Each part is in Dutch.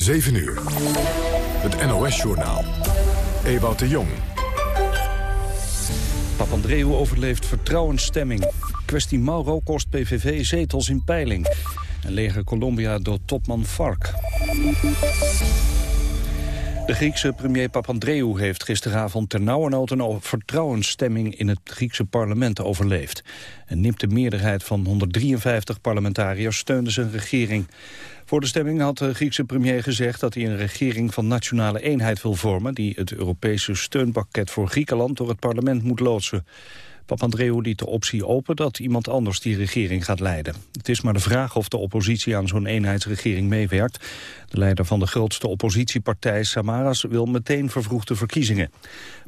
7 uur. Het NOS-journaal. Ewout de Jong. Papandreou overleeft vertrouwensstemming. Kwestie Mauro kost PVV zetels in peiling. En leger Colombia door topman FARC. De Griekse premier Papandreou heeft gisteravond ternauwernood een vertrouwensstemming in het Griekse parlement overleefd. Een nipte meerderheid van 153 parlementariërs steunde zijn regering. Voor de stemming had de Griekse premier gezegd dat hij een regering van nationale eenheid wil vormen... die het Europese steunpakket voor Griekenland door het parlement moet loodsen. Papandreou liet de optie open dat iemand anders die regering gaat leiden. Het is maar de vraag of de oppositie aan zo'n eenheidsregering meewerkt. De leider van de grootste oppositiepartij, Samaras, wil meteen vervroegde verkiezingen.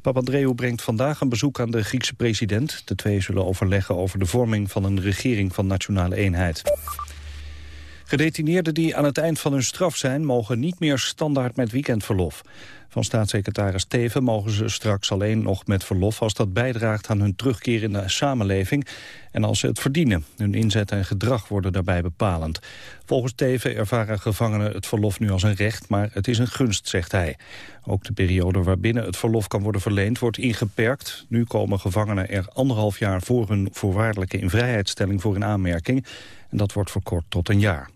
Papandreou brengt vandaag een bezoek aan de Griekse president. De twee zullen overleggen over de vorming van een regering van nationale eenheid. Gedetineerden die aan het eind van hun straf zijn... mogen niet meer standaard met weekendverlof. Van staatssecretaris Teven mogen ze straks alleen nog met verlof... als dat bijdraagt aan hun terugkeer in de samenleving... en als ze het verdienen. Hun inzet en gedrag worden daarbij bepalend. Volgens Teven ervaren gevangenen het verlof nu als een recht... maar het is een gunst, zegt hij. Ook de periode waarbinnen het verlof kan worden verleend wordt ingeperkt. Nu komen gevangenen er anderhalf jaar voor hun voorwaardelijke invrijheidstelling voor in aanmerking... en dat wordt verkort tot een jaar.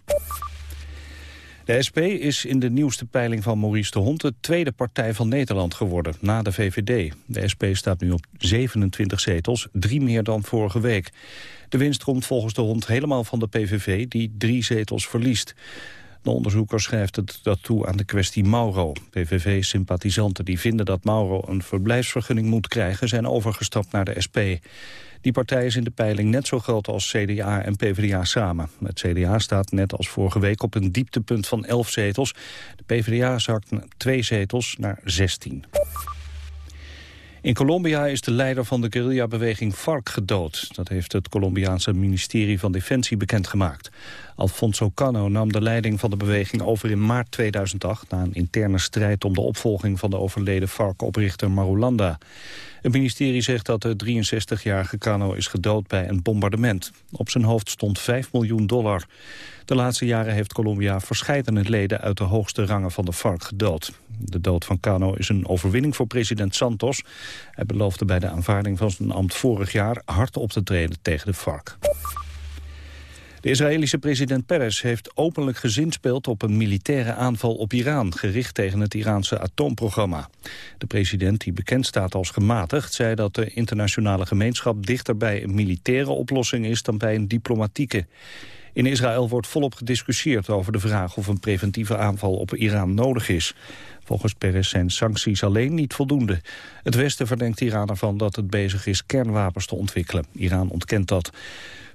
De SP is in de nieuwste peiling van Maurice de Hond... de tweede partij van Nederland geworden, na de VVD. De SP staat nu op 27 zetels, drie meer dan vorige week. De winst komt volgens de Hond helemaal van de PVV... die drie zetels verliest. De onderzoeker schrijft het dat toe aan de kwestie Mauro. PVV-sympathisanten die vinden dat Mauro een verblijfsvergunning moet krijgen... zijn overgestapt naar de SP. Die partij is in de peiling net zo groot als CDA en PvdA samen. Het CDA staat net als vorige week op een dieptepunt van 11 zetels. De PvdA zakt twee zetels naar 16. In Colombia is de leider van de guerrillabeweging FARC gedood. Dat heeft het Colombiaanse ministerie van Defensie bekendgemaakt. Alfonso Cano nam de leiding van de beweging over in maart 2008... na een interne strijd om de opvolging van de overleden FARC-oprichter Marulanda. Het ministerie zegt dat de 63-jarige Cano is gedood bij een bombardement. Op zijn hoofd stond 5 miljoen dollar. De laatste jaren heeft Colombia verscheidene leden uit de hoogste rangen van de FARC gedood. De dood van Cano is een overwinning voor president Santos. Hij beloofde bij de aanvaarding van zijn ambt vorig jaar hard op te treden tegen de FARC. De Israëlische president Peres heeft openlijk gezinspeeld op een militaire aanval op Iran, gericht tegen het Iraanse atoomprogramma. De president, die bekend staat als gematigd, zei dat de internationale gemeenschap dichter bij een militaire oplossing is dan bij een diplomatieke. In Israël wordt volop gediscussieerd over de vraag of een preventieve aanval op Iran nodig is. Volgens Peres zijn sancties alleen niet voldoende. Het Westen verdenkt Iran ervan dat het bezig is kernwapens te ontwikkelen. Iran ontkent dat.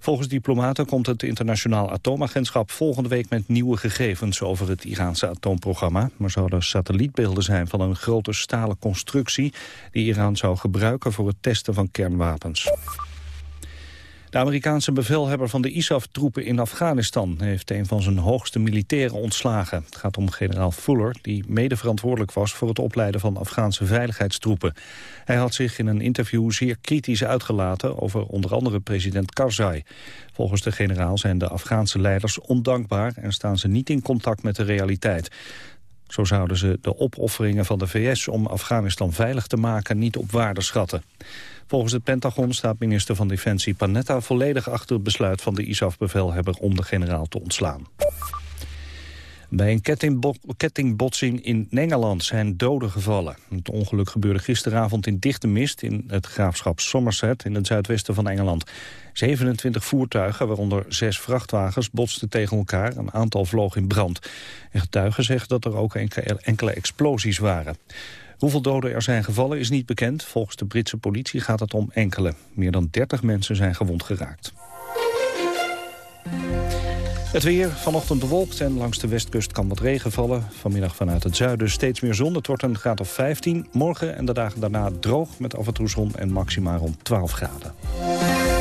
Volgens diplomaten komt het internationaal atoomagentschap volgende week met nieuwe gegevens over het Iraanse atoomprogramma. Maar zouden satellietbeelden zijn van een grote stalen constructie die Iran zou gebruiken voor het testen van kernwapens. De Amerikaanse bevelhebber van de ISAF-troepen in Afghanistan... heeft een van zijn hoogste militairen ontslagen. Het gaat om generaal Fuller, die mede verantwoordelijk was... voor het opleiden van Afghaanse veiligheidstroepen. Hij had zich in een interview zeer kritisch uitgelaten... over onder andere president Karzai. Volgens de generaal zijn de Afghaanse leiders ondankbaar... en staan ze niet in contact met de realiteit. Zo zouden ze de opofferingen van de VS om Afghanistan veilig te maken niet op waarde schatten. Volgens het Pentagon staat minister van Defensie Panetta volledig achter het besluit van de ISAF-bevelhebber om de generaal te ontslaan. Bij een kettingbotsing in Engeland zijn doden gevallen. Het ongeluk gebeurde gisteravond in dichte mist in het graafschap Somerset in het zuidwesten van Engeland. 27 voertuigen, waaronder zes vrachtwagens, botsten tegen elkaar. Een aantal vloog in brand. En getuigen zeggen dat er ook enkele explosies waren. Hoeveel doden er zijn gevallen is niet bekend. Volgens de Britse politie gaat het om enkele. Meer dan 30 mensen zijn gewond geraakt. Het weer vanochtend bewolkt en langs de westkust kan wat regen vallen. Vanmiddag vanuit het zuiden steeds meer zon. Het wordt een graad of 15. Morgen en de dagen daarna droog met af en toe zon en maximaal rond 12 graden.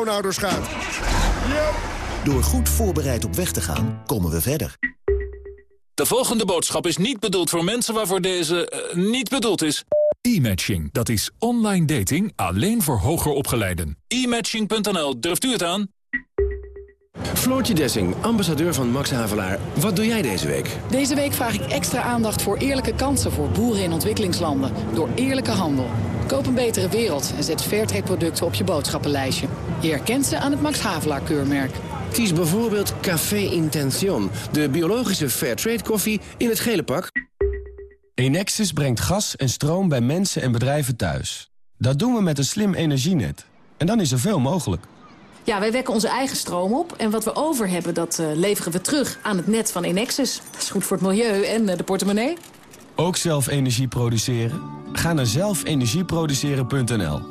schoonouders gaat. Door goed voorbereid op weg te gaan, komen we verder. De volgende boodschap is niet bedoeld voor mensen waarvoor deze eh, niet bedoeld is. E-matching, dat is online dating alleen voor hoger opgeleiden. E-matching.nl, durft u het aan? Floortje Dessing, ambassadeur van Max Havelaar. Wat doe jij deze week? Deze week vraag ik extra aandacht voor eerlijke kansen voor boeren in ontwikkelingslanden. Door eerlijke handel. Koop een betere wereld en zet Fairtrade producten op je boodschappenlijstje. Je herkent ze aan het Max Havelaar keurmerk. Kies bijvoorbeeld Café Intention, de biologische Fairtrade koffie in het gele pak. Enexis brengt gas en stroom bij mensen en bedrijven thuis. Dat doen we met een slim energienet. En dan is er veel mogelijk. Ja, wij wekken onze eigen stroom op. En wat we over hebben, dat eh, leveren we terug aan het net van Enexis. Dat is goed voor het milieu en eh, de portemonnee. Ook zelf energie produceren? Ga naar zelfenergieproduceren.nl.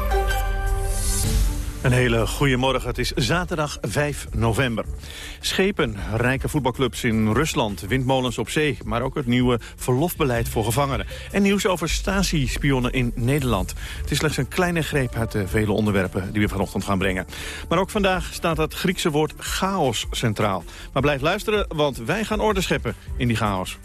Een hele goede morgen. Het is zaterdag 5 november. Schepen, rijke voetbalclubs in Rusland, windmolens op zee... maar ook het nieuwe verlofbeleid voor gevangenen. En nieuws over Stasi-spionnen in Nederland. Het is slechts een kleine greep uit de vele onderwerpen die we vanochtend gaan brengen. Maar ook vandaag staat het Griekse woord chaos centraal. Maar blijf luisteren, want wij gaan orde scheppen in die chaos.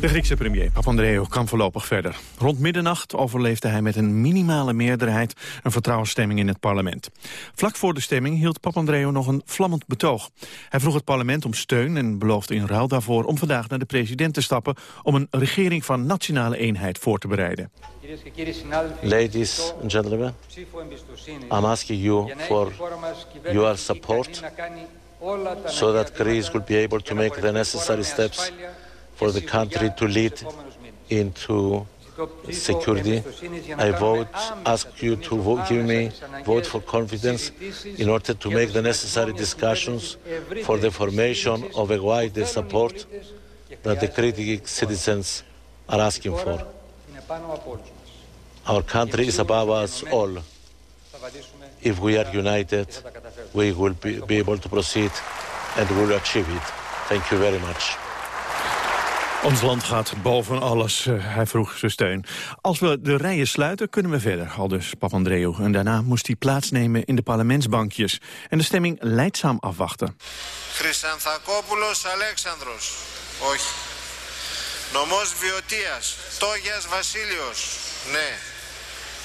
De Griekse premier Papandreou kan voorlopig verder. Rond middernacht overleefde hij met een minimale meerderheid een vertrouwensstemming in het parlement. Vlak voor de stemming hield Papandreou nog een vlammend betoog. Hij vroeg het parlement om steun en beloofde in ruil daarvoor om vandaag naar de president te stappen om een regering van nationale eenheid voor te bereiden. Ladies and gentlemen, I'm asking you for your support so that Greece will be able to make the necessary steps for the country to lead into security. I vote, ask you to vote, give me vote for confidence in order to make the necessary discussions for the formation of a wider support that the Greek citizens are asking for. Our country is above us all. If we are united, we will be, be able to proceed and we will achieve it. Thank you very much. Ons land gaat boven alles. Uh, hij vroeg zijn steun. Als we de rijen sluiten, kunnen we verder, al dus Papandreou. En daarna moest hij plaatsnemen in de parlementsbankjes. En de stemming leidzaam afwachten. Χρυσανθακόπουλος Αλέξανδρος. Όχι. Νομός Βιωτίας. Τόγιας Βασίλειος. Ναι.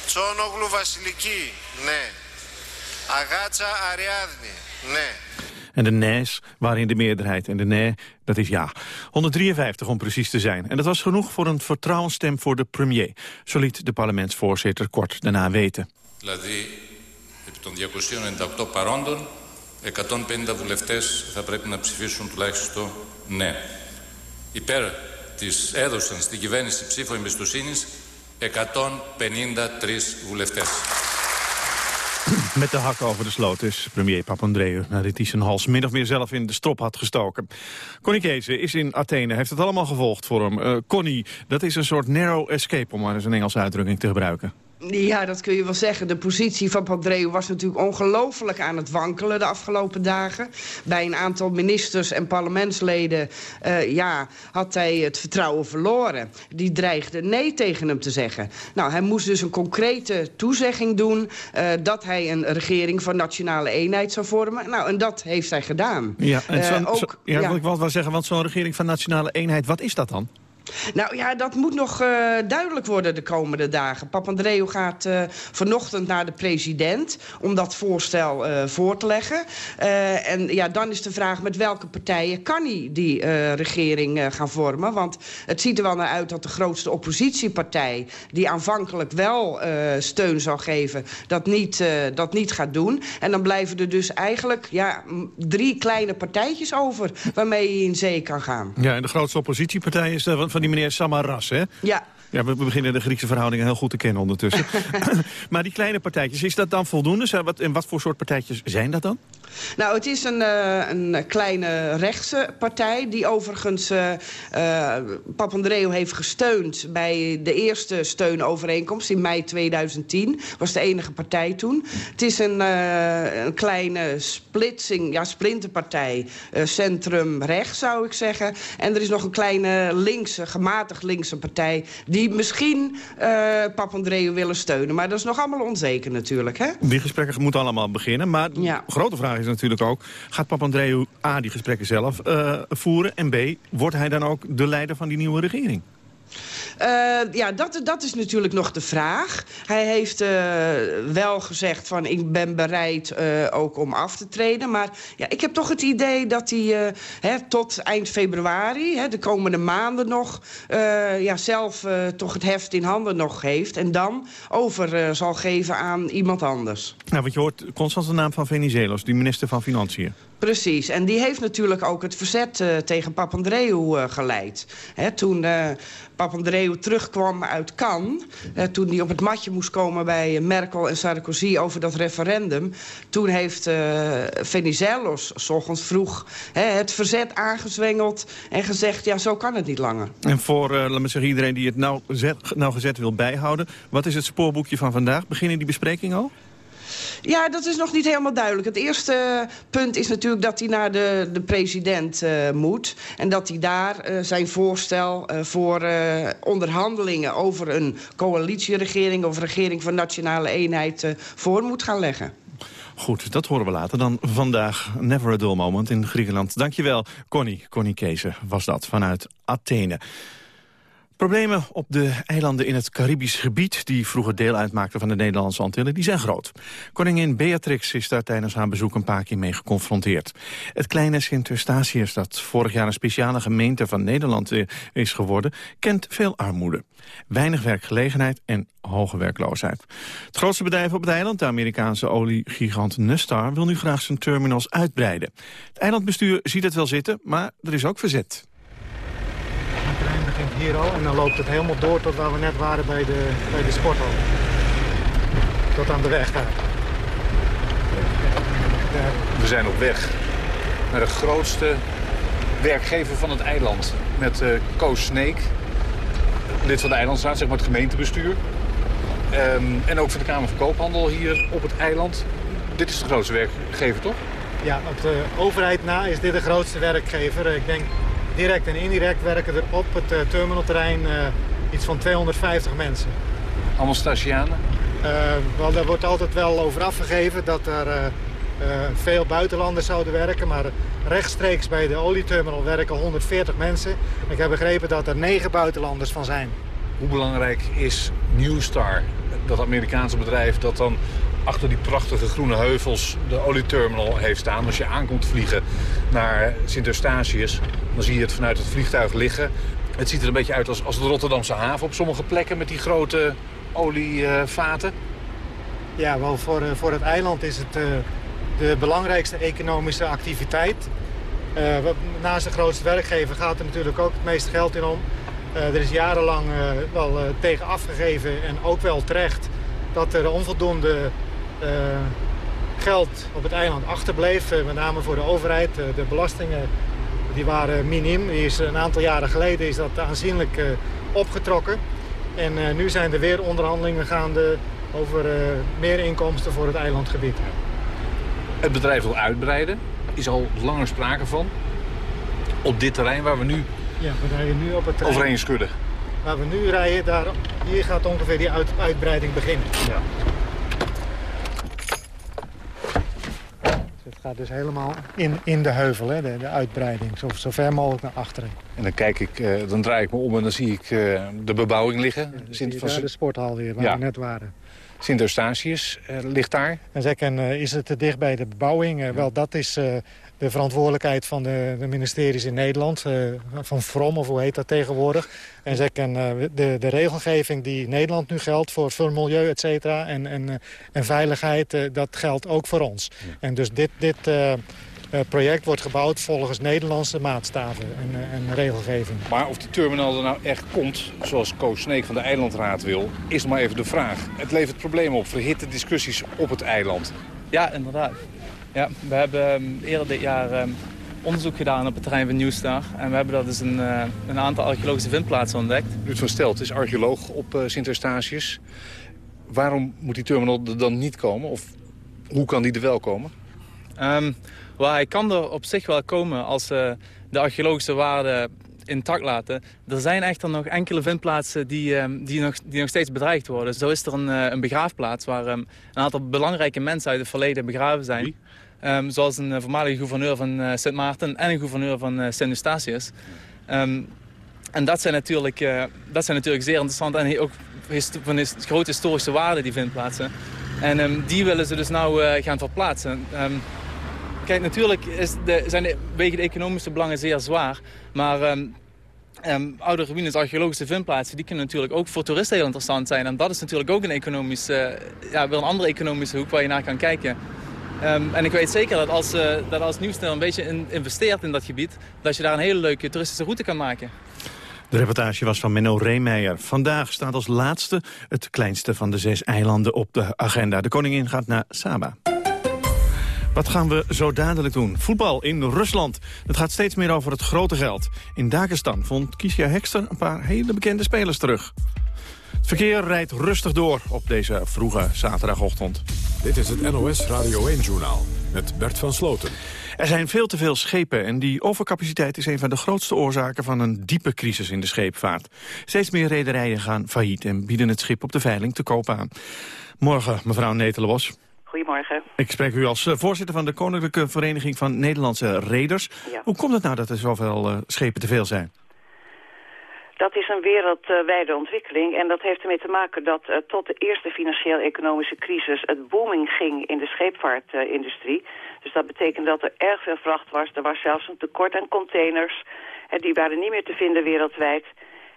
Τσόνογλου Βασιλική. Ναι. Αγάτσα Αριάδνη. Ναι. En de nees waren in de meerderheid. En de nee, dat is ja. 153 om precies te zijn. En dat was genoeg voor een vertrouwensstem voor de premier. Zo liet de parlementsvoorzitter kort daarna weten. Δηλαδή, επί των 298 παρόντων, 150 βουλευτές θα πρέπει να ψηφίσουν τουλάχιστον ναι. Υπέρ της έδωσαν στην κυβέρνηση ψήφο εμπιστοσύνης 153 βουλευτές. Met de hak over de sloot is premier Papandreou nadat hij zijn hals min of meer zelf in de strop had gestoken. Connie Kees is in Athene, heeft het allemaal gevolgd voor hem. Uh, Connie, dat is een soort narrow escape, om maar eens een Engelse uitdrukking te gebruiken. Ja, dat kun je wel zeggen. De positie van Papandreou was natuurlijk ongelooflijk aan het wankelen de afgelopen dagen. Bij een aantal ministers en parlementsleden uh, ja, had hij het vertrouwen verloren. Die dreigden nee tegen hem te zeggen. Nou, hij moest dus een concrete toezegging doen... Uh, dat hij een regering van nationale eenheid zou vormen. Nou, en dat heeft hij gedaan. Ja, en zo, uh, ook, zo, ja, ja. wil ik wel, wel zeggen, want zo'n regering van nationale eenheid, wat is dat dan? Nou ja, dat moet nog uh, duidelijk worden de komende dagen. Papandreou gaat uh, vanochtend naar de president om dat voorstel uh, voor te leggen. en ja, dan is de vraag met welke partijen kan hij die regering gaan vormen. Want het ziet er wel naar uit dat de grootste oppositiepartij... die aanvankelijk wel steun zou geven, dat niet, dat niet gaat doen. En dan blijven er dus eigenlijk ja, drie kleine partijtjes over... waarmee je in zee kan gaan. Ja, en de grootste oppositiepartij is de van die meneer Samaras, hè? Ja. Ja, we beginnen de Griekse verhoudingen heel goed te kennen ondertussen. maar die kleine partijtjes, is dat dan voldoende? Wat, en wat voor soort partijtjes zijn dat dan? Nou, het is een, uh, een kleine rechtse partij... die overigens uh, uh, Papandreou heeft gesteund... bij de eerste steunovereenkomst in mei 2010. Was de enige partij toen. Het is een, een kleine splitsing, ja, splinterpartij. centrum rechts, zou ik zeggen. En er is nog een kleine linkse, gematigd linkse partij... die misschien Papandreou willen steunen. Maar dat is nog allemaal onzeker natuurlijk, hè? Die gesprekken moeten allemaal beginnen. Maar ja. de grote vraag is natuurlijk ook... gaat Papandreou A die gesprekken zelf uh, voeren... en B, wordt hij dan ook de leider van die nieuwe regering? Uh, ja, dat, dat is natuurlijk nog de vraag. Hij heeft uh, wel gezegd van ik ben bereid uh, ook om af te treden. Maar ja, ik heb toch het idee dat hij hè, tot eind februari, hè, de komende maanden nog... ja, zelf toch het heft in handen nog heeft. En dan over zal geven aan iemand anders. Nou, want je hoort constant de naam van Venizelos, die minister van Financiën. Precies, en die heeft natuurlijk ook het verzet uh, tegen Papandreou uh, geleid. Toen uh, Papandreou terugkwam uit Cannes... toen hij op het matje moest komen bij Merkel en Sarkozy over dat referendum... toen heeft Venizelos s vroeg het verzet aangezwengeld... en gezegd, ja, zo kan het niet langer. En voor, laat me zeggen, iedereen die het nauwgezet, nauwgezet wil bijhouden... wat is het spoorboekje van vandaag? Beginnen die besprekingen al? Ja, dat is nog niet helemaal duidelijk. Het eerste punt is natuurlijk dat hij naar de, de president uh, moet. En dat hij daar uh, zijn voorstel voor onderhandelingen... over een coalitieregering of regering van nationale eenheid voor moet gaan leggen. Goed, dat horen we later dan vandaag. Never a dull moment in Griekenland. Dankjewel, Connie. Connie Kezen was dat vanuit Athene. Problemen op de eilanden in het Caribisch gebied... die vroeger deel uitmaakten van de Nederlandse Antillen, die zijn groot. Koningin Beatrix is daar tijdens haar bezoek een paar keer mee geconfronteerd. Het kleine Sint-Eustatius, dat vorig jaar een speciale gemeente van Nederland eh, is geworden... kent veel armoede. Weinig werkgelegenheid en hoge werkloosheid. Het grootste bedrijf op het eiland, de Amerikaanse oliegigant Nustar... wil nu graag zijn terminals uitbreiden. Het eilandbestuur ziet het wel zitten, maar er is ook verzet hier al en dan loopt het helemaal door tot waar we net waren bij de, bij de sporthal. Tot aan de weg daar. We zijn op weg naar de grootste werkgever van het eiland. Met uh, Koos Sneek, lid van de Eilandstaat, zeg maar het gemeentebestuur. Um, en ook van de Kamer van Koophandel hier op het eiland. Dit is de grootste werkgever, toch? Ja, op de overheid na is dit de grootste werkgever. Ik denk direct en indirect werken er op het uh, terminalterrein uh, iets van 250 mensen. Allemaal Statianen? Uh, wel, daar wordt altijd wel over afgegeven dat er veel buitenlanders zouden werken. Maar rechtstreeks bij de olieterminal werken 140 mensen. Ik heb begrepen dat er 9 buitenlanders van zijn. Hoe belangrijk is Newstar, dat Amerikaanse bedrijf dat dan achter die prachtige groene heuvels de olieterminal heeft staan. Als je aankomt vliegen naar Sint-Eustatius, dan zie je het vanuit het vliegtuig liggen. Het ziet er een beetje uit als, als de Rotterdamse haven op sommige plekken met die grote olievaten. Ja, wel voor, eh, voor het eiland is het uh, de belangrijkste economische activiteit. Uh, naast de grootste werkgever gaat er natuurlijk ook het meeste geld in om. Er is jarenlang wel tegen afgegeven en ook wel terecht dat er onvoldoende geld op het eiland achterbleef. Uh, met name voor de overheid. Uh, de belastingen die waren minim. Die is, een aantal jaren geleden is dat aanzienlijk opgetrokken. En nu zijn er weer onderhandelingen gaande over meer inkomsten voor het eilandgebied. Het bedrijf wil uitbreiden. Is al langer sprake van. Op dit terrein waar we nu, ja, we rijden nu op het terrein. overheen schudden. Waar we nu rijden, daar, hier gaat ongeveer die uit, uitbreiding beginnen. Ja. Het gaat dus helemaal in, in de heuvel, hè, de, de uitbreiding. Zo, zo ver mogelijk naar achteren. En dan, kijk ik, uh, dan draai ik me om en dan zie ik uh, de bebouwing liggen. Ja, Sint van de sporthal weer, waar ja. we net waren. Sint Eustatius uh, ligt daar. En zeker is het te dicht bij de bebouwing. Wel, dat is de verantwoordelijkheid van de, de ministeries in Nederland. Uh, van FROM, of hoe heet dat tegenwoordig. En zeker uh, de, de regelgeving die Nederland nu geldt voor, voor milieu, et cetera. En, en, uh, en veiligheid, dat geldt ook voor ons. Ja. En dus dit... dit project wordt gebouwd volgens Nederlandse maatstaven en, en, regelgeving. Maar of die terminal er nou echt komt, zoals Koos Sneek van de Eilandraad wil, is maar even de vraag. Het levert problemen op, verhitte discussies op het eiland. Ja, inderdaad. Ja, we hebben um, eerder dit jaar um, onderzoek gedaan op het terrein van Nieuwstar. En we hebben daar dus een, uh, een aantal archeologische vindplaatsen ontdekt. Ruud van Stelt is archeoloog op uh, Sint Eustatius. Waarom moet die terminal er dan niet komen? Of hoe kan die er wel komen? Um, well, hij kan er op zich wel komen als uh, de archeologische waarden intact laten. Er zijn echter nog enkele vindplaatsen die, um, die, nog, die nog steeds bedreigd worden. Zo is er een, een begraafplaats waar um, een aantal belangrijke mensen uit het verleden begraven zijn. Wie? Um, zoals een voormalige gouverneur van uh, Sint Maarten en een gouverneur van uh, Sint Eustatius. Um, en dat zijn, natuurlijk, dat zijn natuurlijk zeer interessant en ook van grote historische waarde die vindplaatsen. En um, die willen ze dus nou gaan verplaatsen. kijk, natuurlijk is de, zijn de, wegen de economische belangen zeer zwaar. Maar oude ruïnes, archeologische vindplaatsen, die kunnen natuurlijk ook voor toeristen heel interessant zijn. En dat is natuurlijk ook een economische, ja, wel een andere economische hoek waar je naar kan kijken. Um, en ik weet zeker dat als, uh, dat als Nieuwstel een beetje in, investeert in dat gebied... dat je daar een hele leuke toeristische route kan maken. De reportage was van Menno Reemeijer. Vandaag staat als laatste het kleinste van de zes eilanden op de agenda. De koningin gaat naar Saba. Wat gaan we zo dadelijk doen? Voetbal in Rusland. Het gaat steeds meer over het grote geld. In Dagestan vond Kiesja Hekster een paar hele bekende spelers terug. Het verkeer rijdt rustig door op deze vroege zaterdagochtend. Dit is het NOS Radio 1-journaal met Bert van Sloten. Er zijn veel te veel schepen en die overcapaciteit is een van de grootste oorzaken van een diepe crisis in de scheepvaart. Steeds meer rederijen gaan failliet en bieden het schip op de veiling te koop aan. Morgen, mevrouw Netelenbos. Goedemorgen. Ik spreek u als eh, voorzitter van de Koninklijke Vereniging van Nederlandse Reders. Ja. Hoe komt het nou dat er zoveel uh, schepen te veel zijn? Dat is een wereldwijde ontwikkeling en dat heeft ermee te maken dat uh, tot de eerste financieel-economische crisis het booming ging in de scheepvaartindustrie. Dus dat betekent dat er erg veel vracht was. Er was zelfs een tekort aan containers en die waren niet meer te vinden wereldwijd.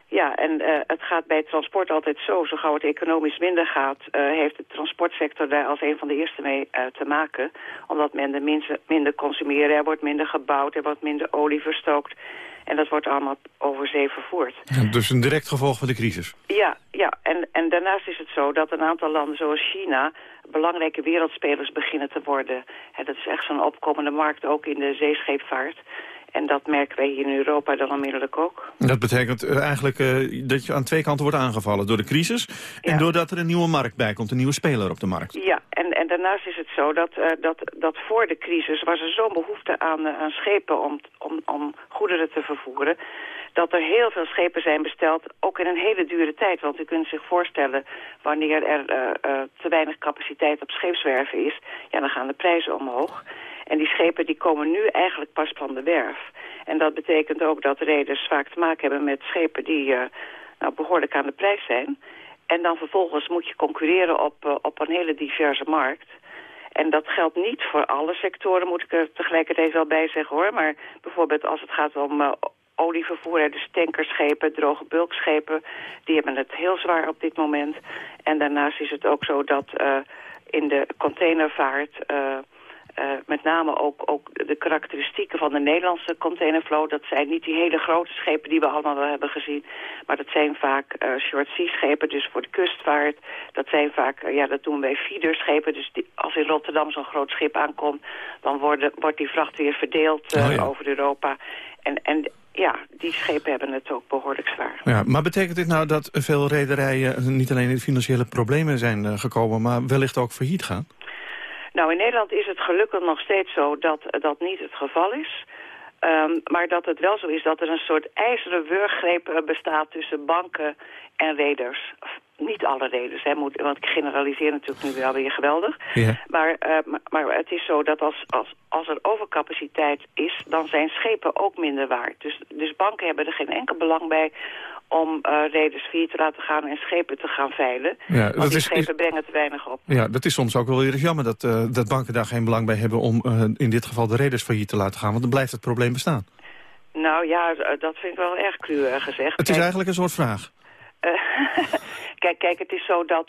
Ja, en uh, het gaat bij transport altijd zo. Zo gauw het economisch minder gaat, heeft de transportsector daar als een van de eerste mee te maken. Omdat men minder, minder consumeren, er wordt minder gebouwd, er wordt minder olie verstookt. En dat wordt allemaal over zee vervoerd. Ja, dus een direct gevolg van de crisis? Ja, ja. En, en daarnaast is het zo dat een aantal landen zoals China... belangrijke wereldspelers beginnen te worden. En dat is echt zo'n opkomende markt, ook in de zeescheepvaart. En dat merken wij hier in Europa dan onmiddellijk ook. Dat betekent uh, eigenlijk uh, dat je aan twee kanten wordt aangevallen. Door de crisis en Ja. doordat er een nieuwe markt bij komt. Een nieuwe speler op de markt. Ja, en, en daarnaast is het zo dat, uh, dat, dat voor de crisis was er zo'n behoefte aan, uh, aan schepen om, om, om goederen te vervoeren. Dat er heel veel schepen zijn besteld, ook in een hele dure tijd. Want u kunt zich voorstellen, wanneer er te weinig capaciteit op scheepswerven is, ja, dan gaan de prijzen omhoog. En die schepen die komen nu eigenlijk pas van de werf. En dat betekent ook dat reders vaak te maken hebben met schepen die uh, nou, behoorlijk aan de prijs zijn. En dan vervolgens moet je concurreren op, uh, op een hele diverse markt. En dat geldt niet voor alle sectoren, moet ik er tegelijkertijd wel bij zeggen hoor. Maar bijvoorbeeld als het gaat om uh, olievervoer, dus tankerschepen, droge bulkschepen, die hebben het heel zwaar op dit moment. En daarnaast is het ook zo dat in de containervaart... met name ook, ook de karakteristieken van de Nederlandse containervloot. Dat zijn niet die hele grote schepen die we allemaal wel hebben gezien. Maar dat zijn vaak uh, short sea schepen, dus voor de kustvaart. Dat zijn vaak, uh, ja dat doen wij feederschepen. Dus die, als in Rotterdam zo'n groot schip aankomt, dan worden, wordt die vracht weer verdeeld Oh ja. over Europa. En, en ja, die schepen hebben het ook behoorlijk zwaar. Ja, maar betekent dit nou dat veel rederijen niet alleen in financiële problemen zijn gekomen... maar wellicht ook failliet gaan? Nou, in Nederland is het gelukkig nog steeds zo dat dat niet het geval is... Um, maar dat het wel zo is dat er een soort ijzeren wurggreep bestaat tussen banken en reders niet alle reders, hè, moet, want ik generaliseer natuurlijk nu wel weer geweldig. Ja. Maar, uh, maar, maar, het is zo dat als, als, als er overcapaciteit is, dan zijn schepen ook minder waard. Dus, dus banken hebben er geen enkel belang bij om uh, reders vier te laten gaan en schepen te gaan veilen. Ja, want die is, schepen brengen te weinig op. Ja, dat is soms ook wel weer eens jammer dat, uh, dat banken daar geen belang bij hebben... om in dit geval de reders failliet te laten gaan, want dan blijft het probleem bestaan. Nou ja, dat vind ik wel erg cruur gezegd. Het is eigenlijk een soort vraag. Kijk, kijk, het is zo dat,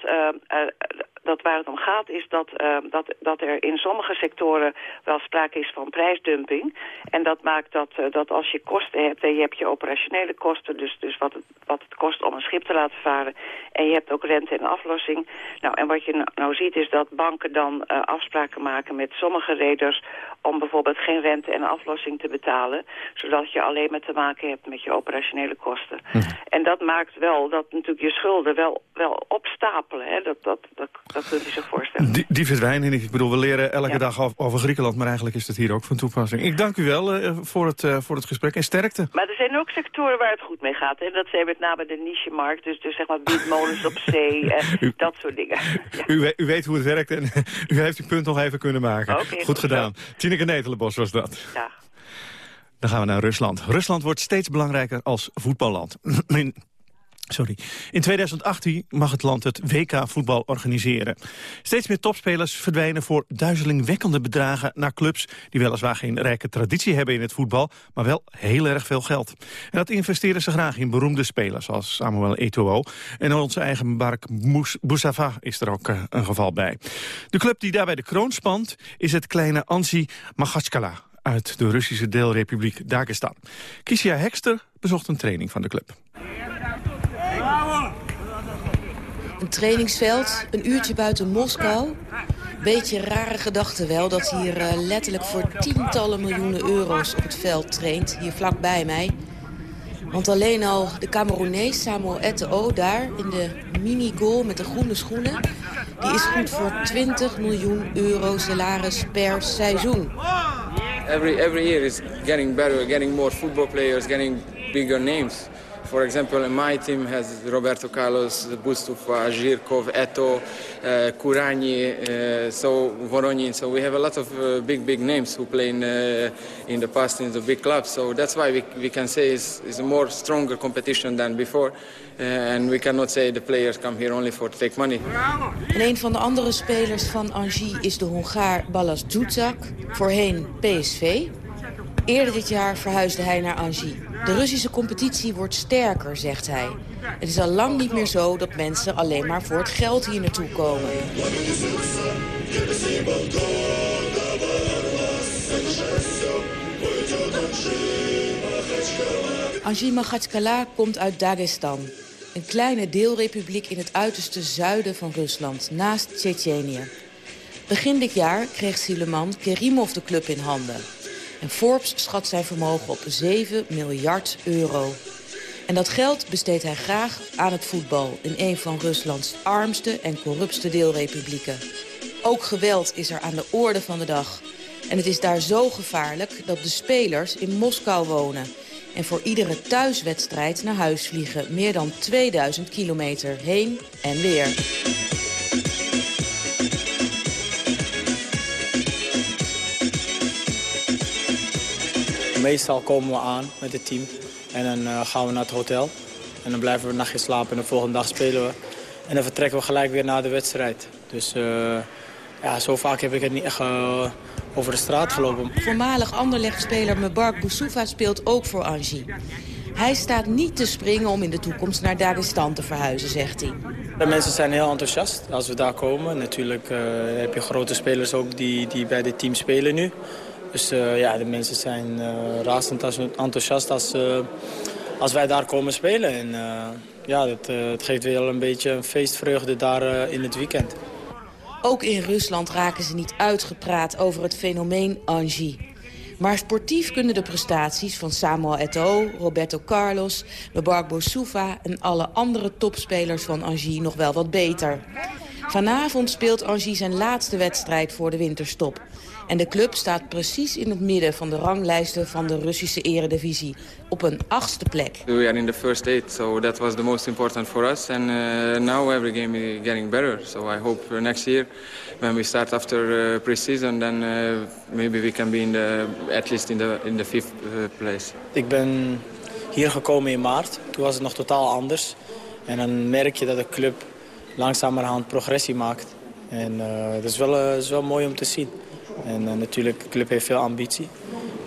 dat waar het om gaat is dat, uh, dat, dat er in sommige sectoren wel sprake is van prijsdumping. En dat maakt dat, dat als je kosten hebt en je hebt je operationele kosten, dus, dus wat, het, wat het kost om een schip te laten varen, en je hebt ook rente en aflossing. Nou, en wat je nou, ziet is dat banken dan afspraken maken met sommige reders om bijvoorbeeld geen rente en aflossing te betalen, zodat je alleen maar te maken hebt met je operationele kosten. Hm. En dat maakt wel dat natuurlijk je schulden wel, wel opstapelen. Hè? Dat, dat, dat, dat kunt u zich voorstellen. Die, die verdwijnen. Ik bedoel, we leren elke dag over Griekenland, maar eigenlijk is het hier ook van toepassing. Ik dank u wel uh, voor, het, uh, voor het gesprek en sterkte. Maar er zijn ook sectoren waar het goed mee gaat. Hè? Dat zijn met name de niche-markt, dus, dus zeg maar biedmolens op zee, en u, dat soort dingen. Ja. U, u, weet hoe het werkt en u heeft uw punt nog even kunnen maken. Okay, goed, goed gedaan. Tineke Netelenbos was dat. Ja. Dan gaan we naar Rusland. Rusland wordt steeds belangrijker als voetballand. Sorry. In 2018 mag het land het WK-voetbal organiseren. Steeds meer topspelers verdwijnen voor duizelingwekkende bedragen naar clubs die weliswaar geen rijke traditie hebben in het voetbal, maar wel heel erg veel geld. En dat investeren ze graag in beroemde spelers zoals Samuel Eto'o. En onze eigen Bark Boussava is er ook uh, een geval bij. De club die daarbij de kroon spant is het kleine Ansi Magachkala uit de Russische deelrepubliek Dagestan. Kisia Hekster bezocht een training van de club. Een trainingsveld, een uurtje buiten Moskou. Beetje rare gedachte wel dat hier uh, letterlijk voor tientallen miljoenen euro's op het veld traint. Hier vlakbij mij. Want alleen al de Cameroenees Samuel Eto'o daar in de mini-goal met de groene schoenen... die is goed voor 20 miljoen euro salaris per seizoen. Every, every year is getting better, getting more football players, getting bigger names. For example, my team has Roberto Carlos, Bustufa, Zhirkov, Eto, uh, Kurani, uh, so Voronin. So we have a lot of uh, big, big names who play in, uh, in the past in the big clubs. So that's why we, we can say it's, it's a more stronger competition than before. Uh, and we cannot say the players come here only for to take money. En een van de andere spelers van Angie is de Hongaar Balas Dzudzak, voorheen PSV. Eerder dit jaar verhuisde hij naar Angie. De Russische competitie wordt sterker, zegt hij. Het is al lang niet meer zo dat mensen alleen maar voor het geld hier naartoe komen. Angie Magatskala komt uit Dagestan. Een kleine deelrepubliek in het uiterste zuiden van Rusland, naast Tsjetsjenië. Begin dit jaar kreeg Sileman Kerimov de club in handen. En Forbes schat zijn vermogen op 7 miljard euro. En dat geld besteedt hij graag aan het voetbal... in een van Ruslands armste en corruptste deelrepublieken. Ook geweld is er aan de orde van de dag. En het is daar zo gevaarlijk dat de spelers in Moskou wonen... en voor iedere thuiswedstrijd naar huis vliegen... meer dan 2000 kilometer heen en weer. Meestal komen we aan met het team en dan uh, gaan we naar het hotel. En dan blijven we een nachtje slapen en de volgende dag spelen we. En dan vertrekken we gelijk weer naar de wedstrijd. Dus uh, ja, zo vaak heb ik het niet echt uh, over de straat gelopen. Voormalig Anderlecht-speler Mebark Boussoufa speelt ook voor Angie. Hij staat niet te springen om in de toekomst naar Dagestan te verhuizen, zegt hij. De mensen zijn heel enthousiast als we daar komen. Natuurlijk heb je grote spelers ook die, die bij dit team spelen nu. Dus uh, ja, de mensen zijn uh, razend enthousiast als, uh, als wij daar komen spelen. En ja, het, het geeft wel een beetje een feestvreugde daar in het weekend. Ook in Rusland raken ze niet uitgepraat over het fenomeen Angie. Maar sportief kunnen de prestaties van Samuel Eto'o, Roberto Carlos, Lebark Boussoufa en alle andere topspelers van Angie nog wel wat beter. Vanavond speelt Angie zijn laatste wedstrijd voor de winterstop. En de club staat precies in het midden van de ranglijsten van de Russische eredivisie. Op een achtste plek. We are in the first eight, so that was the most important for us. And uh, now every game is getting better. So I hope next year, when we start after uh, pre-season, then uh, maybe we can be in the, at least in the, in the fifth uh, place. Ik ben hier gekomen in maart. Toen was het nog totaal anders. En dan merk je dat de club langzamerhand progressie maakt. En uh, dat is wel, uh, is wel mooi om te zien. En uh, natuurlijk, de club heeft veel ambitie.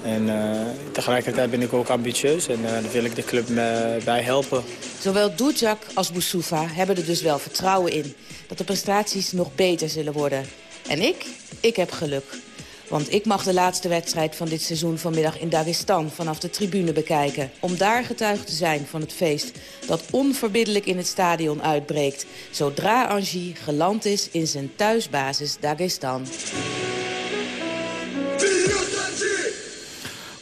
En tegelijkertijd ben ik ook ambitieus en daar wil ik de club bij helpen. Zowel Dujak als Boussoufa hebben er dus wel vertrouwen in... dat de prestaties nog beter zullen worden. En ik? Ik heb geluk. Want ik mag de laatste wedstrijd van dit seizoen vanmiddag in Dagestan vanaf de tribune bekijken. Om daar getuige te zijn van het feest dat onverbiddelijk in het stadion uitbreekt. Zodra Angie geland is in zijn thuisbasis Dagestan.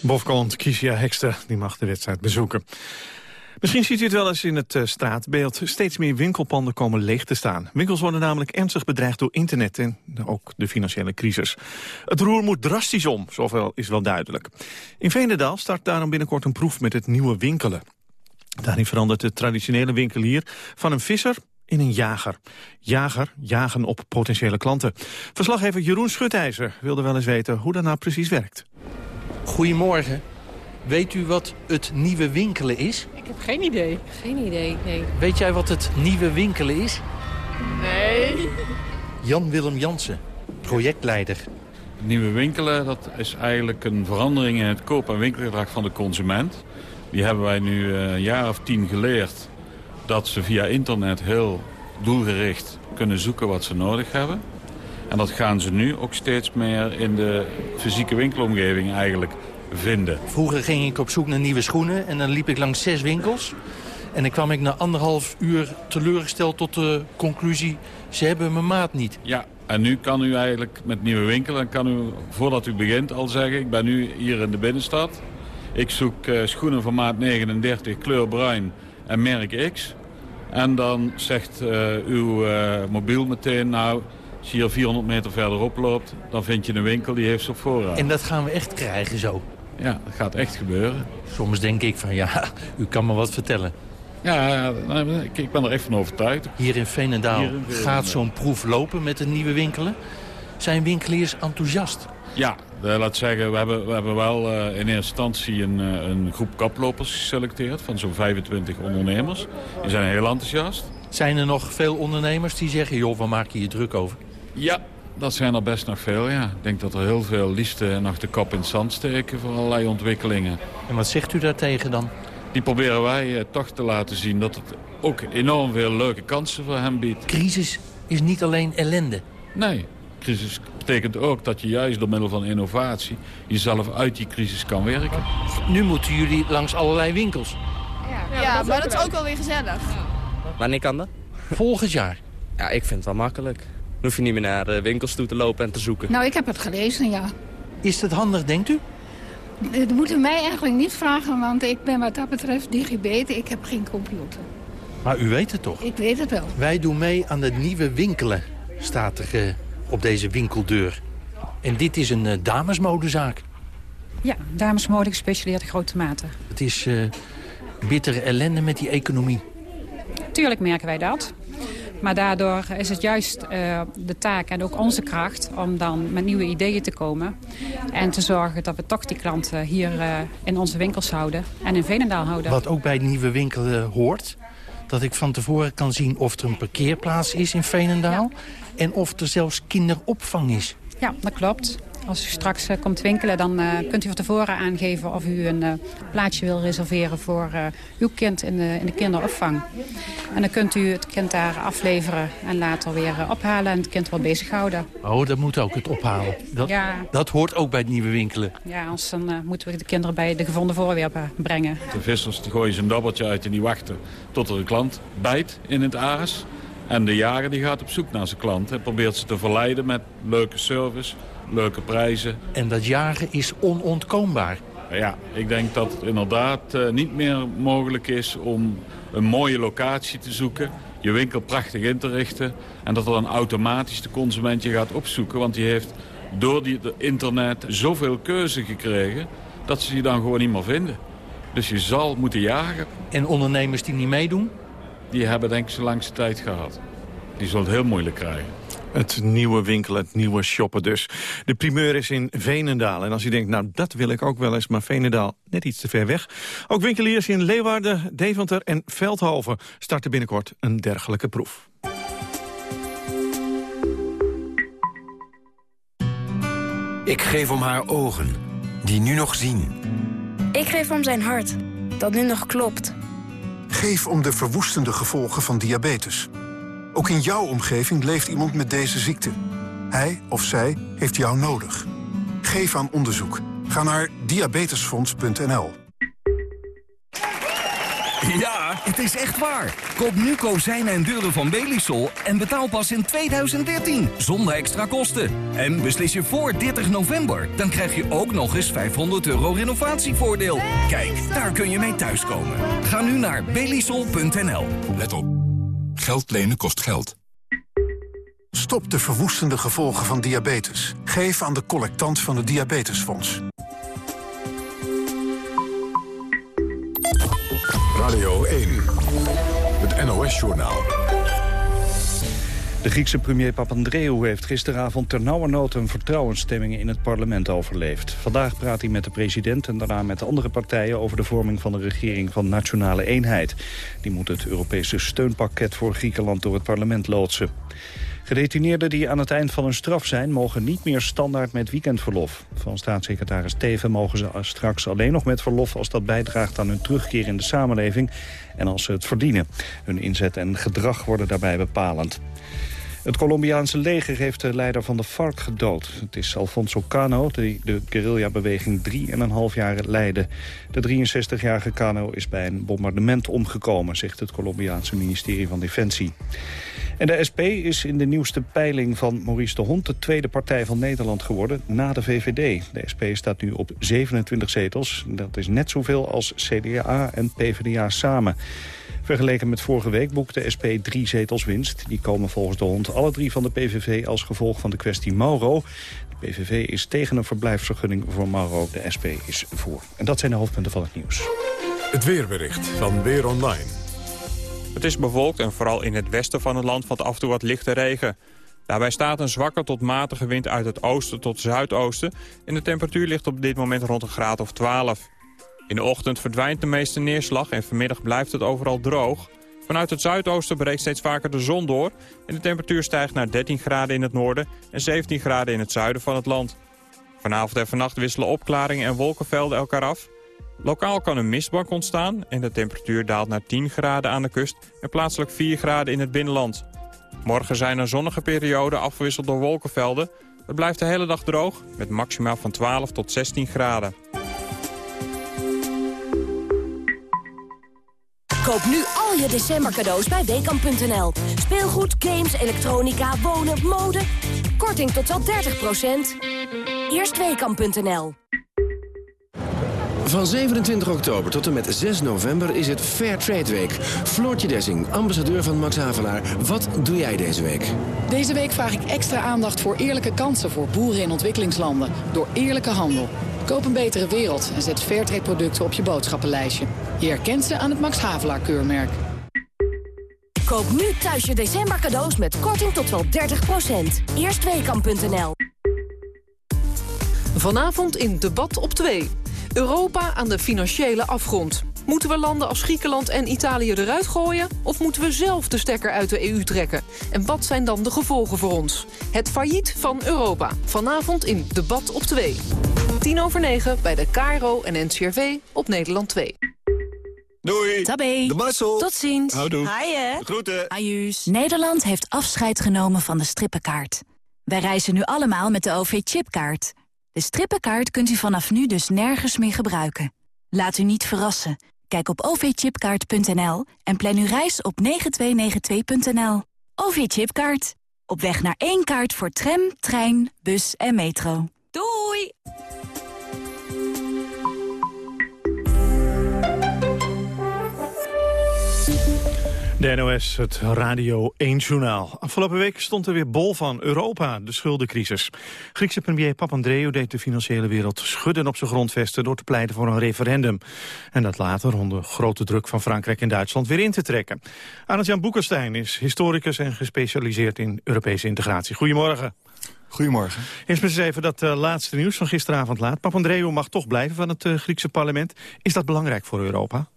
Bofkant Kisia Hekster die mag de wedstrijd bezoeken. Misschien ziet u het wel eens in het uh, straatbeeld. Steeds meer winkelpanden komen leeg te staan. Winkels worden namelijk ernstig bedreigd door internet en ook de financiële crisis. Het roer moet drastisch om, zoveel is wel duidelijk. In Veenendaal start daarom binnenkort een proef met het nieuwe winkelen. Daarin verandert de traditionele winkelier van een visser in een jager. Jager, jagen op potentiële klanten. Verslaggever Jeroen Schutijzer wilde wel eens weten hoe dat nou precies werkt. Goedemorgen. Weet u wat het nieuwe winkelen is? Ik heb geen idee. Geen idee, nee. Weet jij wat het nieuwe winkelen is? Nee. Jan-Willem Jansen, projectleider. Nieuwe winkelen, dat is eigenlijk een verandering in het koop- en winkelgedrag van de consument. Die hebben wij nu een jaar of tien geleerd dat ze via internet heel doelgericht kunnen zoeken wat ze nodig hebben. En dat gaan ze nu ook steeds meer in de fysieke winkelomgeving eigenlijk vinden. Vroeger ging ik op zoek naar nieuwe schoenen en dan liep ik langs zes winkels. En dan kwam ik na anderhalf uur teleurgesteld tot de conclusie... ze hebben mijn maat niet. Ja, en nu kan u eigenlijk met nieuwe winkelen... kan u voordat u begint al zeggen... ik ben nu hier in de binnenstad. Ik zoek uh, schoenen van maat 39, kleur bruin en merk X. En dan zegt uh, uw uh, mobiel meteen... nou, als je hier 400 meter verderop loopt... dan vind je een winkel die heeft ze op voorraad. En dat gaan we echt krijgen zo? Ja, dat gaat echt gebeuren. Soms denk ik van ja, u kan me wat vertellen. Ja, ik ben er echt van overtuigd. Hier in Veenendaal gaat zo'n proef lopen met de nieuwe winkelen. Zijn winkeliers enthousiast? Ja, laat zeggen, we hebben, we hebben wel uh, in eerste instantie een, uh, een groep kaplopers geselecteerd... van zo'n 25 ondernemers. Die zijn heel enthousiast. Zijn er nog veel ondernemers die zeggen... joh, waar maak je je druk over? Ja, dat zijn er best nog veel, ja. Ik denk dat er heel veel liefde nog de kop in het zand steken voor allerlei ontwikkelingen. En wat zegt u daartegen dan? Die proberen wij eh, toch te laten zien dat het ook enorm veel leuke kansen voor hem biedt. Crisis is niet alleen ellende. Nee, crisis betekent ook dat je juist door middel van innovatie jezelf uit die crisis kan werken. Nu moeten jullie langs allerlei winkels. Ja, ja maar dat is ook wel weer gezellig. Wanneer kan dat? Volgend jaar. Ja, ik vind het wel makkelijk. Dan hoef je niet meer naar de winkels toe te lopen en te zoeken. Nou, ik heb het gelezen, ja. Is het handig, denkt u? Dat moeten mij eigenlijk niet vragen, want ik ben wat dat betreft digibet. Ik heb geen computer. Maar u weet het toch? Ik weet het wel. Wij doen mee aan het nieuwe winkelen, staat er uh, op deze winkeldeur. En dit is een uh, damesmodezaak. Ja, damesmode gespecialiseerd grote maten. Het is uh, bittere ellende met die economie. Tuurlijk merken wij dat. Maar daardoor is het juist uh, de taak en ook onze kracht om dan met nieuwe ideeën te komen. En te zorgen dat we toch die klanten hier uh, in onze winkels houden en in Veenendaal houden. Wat ook bij nieuwe winkelen hoort, dat ik van tevoren kan zien of er een parkeerplaats is in Veenendaal. Ja. En of er zelfs kinderopvang is. Ja, dat klopt. Als u straks uh, komt winkelen, dan uh, kunt u van tevoren aangeven of u een uh, plaatsje wil reserveren voor uw kind in de, in de kinderopvang. En dan kunt u het kind daar afleveren en later weer ophalen en het kind wel bezighouden. Oh, dat moet ook, het ophalen. Dat, ja. dat hoort ook bij het nieuwe winkelen. Ja, anders dan moeten we de kinderen bij de gevonden voorwerpen brengen. De vissers die gooien zijn dabbeltje uit en die wachten tot er een klant bijt in het aas. En de jager die gaat op zoek naar zijn klant en probeert ze te verleiden met leuke service leuke prijzen. En dat jagen is onontkoombaar. Ja, ik denk dat het inderdaad uh, niet meer mogelijk is om een mooie locatie te zoeken je winkel prachtig in te richten... en dat er dan automatisch de consument je gaat opzoeken. Want die heeft door die internet zoveel keuze gekregen... dat ze je dan gewoon niet meer vinden. Dus je zal moeten jagen. En ondernemers die niet meedoen? Die hebben denk ik zijn langste tijd gehad. Die zullen het heel moeilijk krijgen. Het nieuwe winkel, het nieuwe shoppen dus. De primeur is in Venendaal. En als u denkt, nou dat wil ik ook wel eens, maar Venendaal net iets te ver weg. Ook winkeliers in Leeuwarden, Deventer en Veldhoven starten binnenkort een dergelijke proef. Ik geef om haar ogen, die nu nog zien. Ik geef om zijn hart, dat nu nog klopt. Geef om de verwoestende gevolgen van diabetes. Ook in jouw omgeving leeft iemand met deze ziekte. Hij of zij heeft jou nodig. Geef aan onderzoek. Ga naar diabetesfonds.nl. Ja, het is echt waar. Koop nu kozijnen en deuren van Belisol en betaal pas in 2013, zonder extra kosten. En beslis je voor 30 november, dan krijg je ook nog eens 500 euro renovatievoordeel. Kijk, daar kun je mee thuiskomen. Ga nu naar belisol.nl. Let op. Geld lenen kost geld. Stop de verwoestende gevolgen van diabetes. Geef aan de collectant van het Diabetesfonds. Radio 1. Het NOS-journaal. De Griekse premier Papandreou heeft gisteravond ternauwernood een vertrouwensstemming in het parlement overleefd. Vandaag praat hij met de president en daarna met de andere partijen over de vorming van een regering van nationale eenheid. Die moet het Europese steunpakket voor Griekenland door het parlement loodsen. Gedetineerden die aan het eind van hun straf zijn... mogen niet meer standaard met weekendverlof. Van staatssecretaris Teven mogen ze straks alleen nog met verlof... als dat bijdraagt aan hun terugkeer in de samenleving en als ze het verdienen. Hun inzet en gedrag worden daarbij bepalend. Het Colombiaanse leger heeft de leider van de FARC gedood. Het is Alfonso Cano, die de guerrillabeweging 3,5 jaar leidde. De 63-jarige Cano is bij een bombardement omgekomen... zegt het Colombiaanse ministerie van Defensie. En de SP is in de nieuwste peiling van Maurice de Hond... de tweede partij van Nederland geworden na de VVD. De SP staat nu op 27 zetels. Dat is net zoveel als CDA en PvdA samen. Vergeleken met vorige week boekt de SP drie zetels winst. Die komen volgens de hond alle drie van de PVV als gevolg van de kwestie Mauro. De PVV is tegen een verblijfsvergunning voor Mauro. De SP is voor. En dat zijn de hoofdpunten van het nieuws. Het weerbericht van Weer Online. Het is bewolkt en vooral in het westen van het land valt af en toe wat lichte regen. Daarbij staat een zwakke tot matige wind uit het oosten tot zuidoosten... en de temperatuur ligt op dit moment rond een graad of 12. In de ochtend verdwijnt de meeste neerslag en vanmiddag blijft het overal droog. Vanuit het zuidoosten breekt steeds vaker de zon door... en de temperatuur stijgt naar 13 graden in het noorden en 17 graden in het zuiden van het land. Vanavond en vannacht wisselen opklaringen en wolkenvelden elkaar af. Lokaal kan een mistbank ontstaan en de temperatuur daalt naar 10 graden aan de kust... en plaatselijk 4 graden in het binnenland. Morgen zijn er zonnige perioden afgewisseld door wolkenvelden. Het blijft de hele dag droog met maximaal van 12 tot 16 graden. Koop nu al je december cadeaus bij Weekamp.nl. Speelgoed, games, elektronica, wonen, mode. Korting tot wel 30%. Eerst Weekamp.nl. Van 27 oktober tot en met 6 november is het Fair Trade Week. Floortje Dessing, ambassadeur van Max Havelaar. Wat doe jij deze week? Deze week vraag ik extra aandacht voor eerlijke kansen voor boeren in ontwikkelingslanden. Door eerlijke handel. Koop een betere wereld en zet Fairtrade producten op je boodschappenlijstje. Je herkent ze aan het Max Havelaar keurmerk. Koop nu thuis je december cadeaus met korting tot wel 30%. Eerstweekam.nl Vanavond in Debat op 2. Europa aan de financiële afgrond. Moeten we landen als Griekenland en Italië eruit gooien? Of moeten we zelf de stekker uit de EU trekken? En wat zijn dan de gevolgen voor ons? Het failliet van Europa. Vanavond in Debat op 2. 10 over 9 bij de KRO en NCRV op Nederland 2. Doei. Tabé. De Marcel. Tot ziens. Houdoe. Haaien. Groeten. Ajuus. Nederland heeft afscheid genomen van de strippenkaart. Wij reizen nu allemaal met de OV-chipkaart. De strippenkaart kunt u vanaf nu dus nergens meer gebruiken. Laat u niet verrassen. Kijk op ovchipkaart.nl en plan uw reis op 9292.nl. OV-chipkaart. Op weg naar één kaart voor tram, trein, bus en metro. Doei! De NOS, het Radio 1-journaal. Afgelopen week stond er weer bol van Europa, de schuldencrisis. Griekse premier Papandreou deed de financiële wereld schudden op zijn grondvesten... door te pleiten voor een referendum. En dat later onder grote druk van Frankrijk en Duitsland weer in te trekken. Arend-Jan Boekenstein is historicus en gespecialiseerd in Europese integratie. Goedemorgen. Goedemorgen. Eerst maar eens even dat uh, laatste nieuws van gisteravond laat. Papandreou mag toch blijven van het uh, Griekse parlement. Is dat belangrijk voor Europa?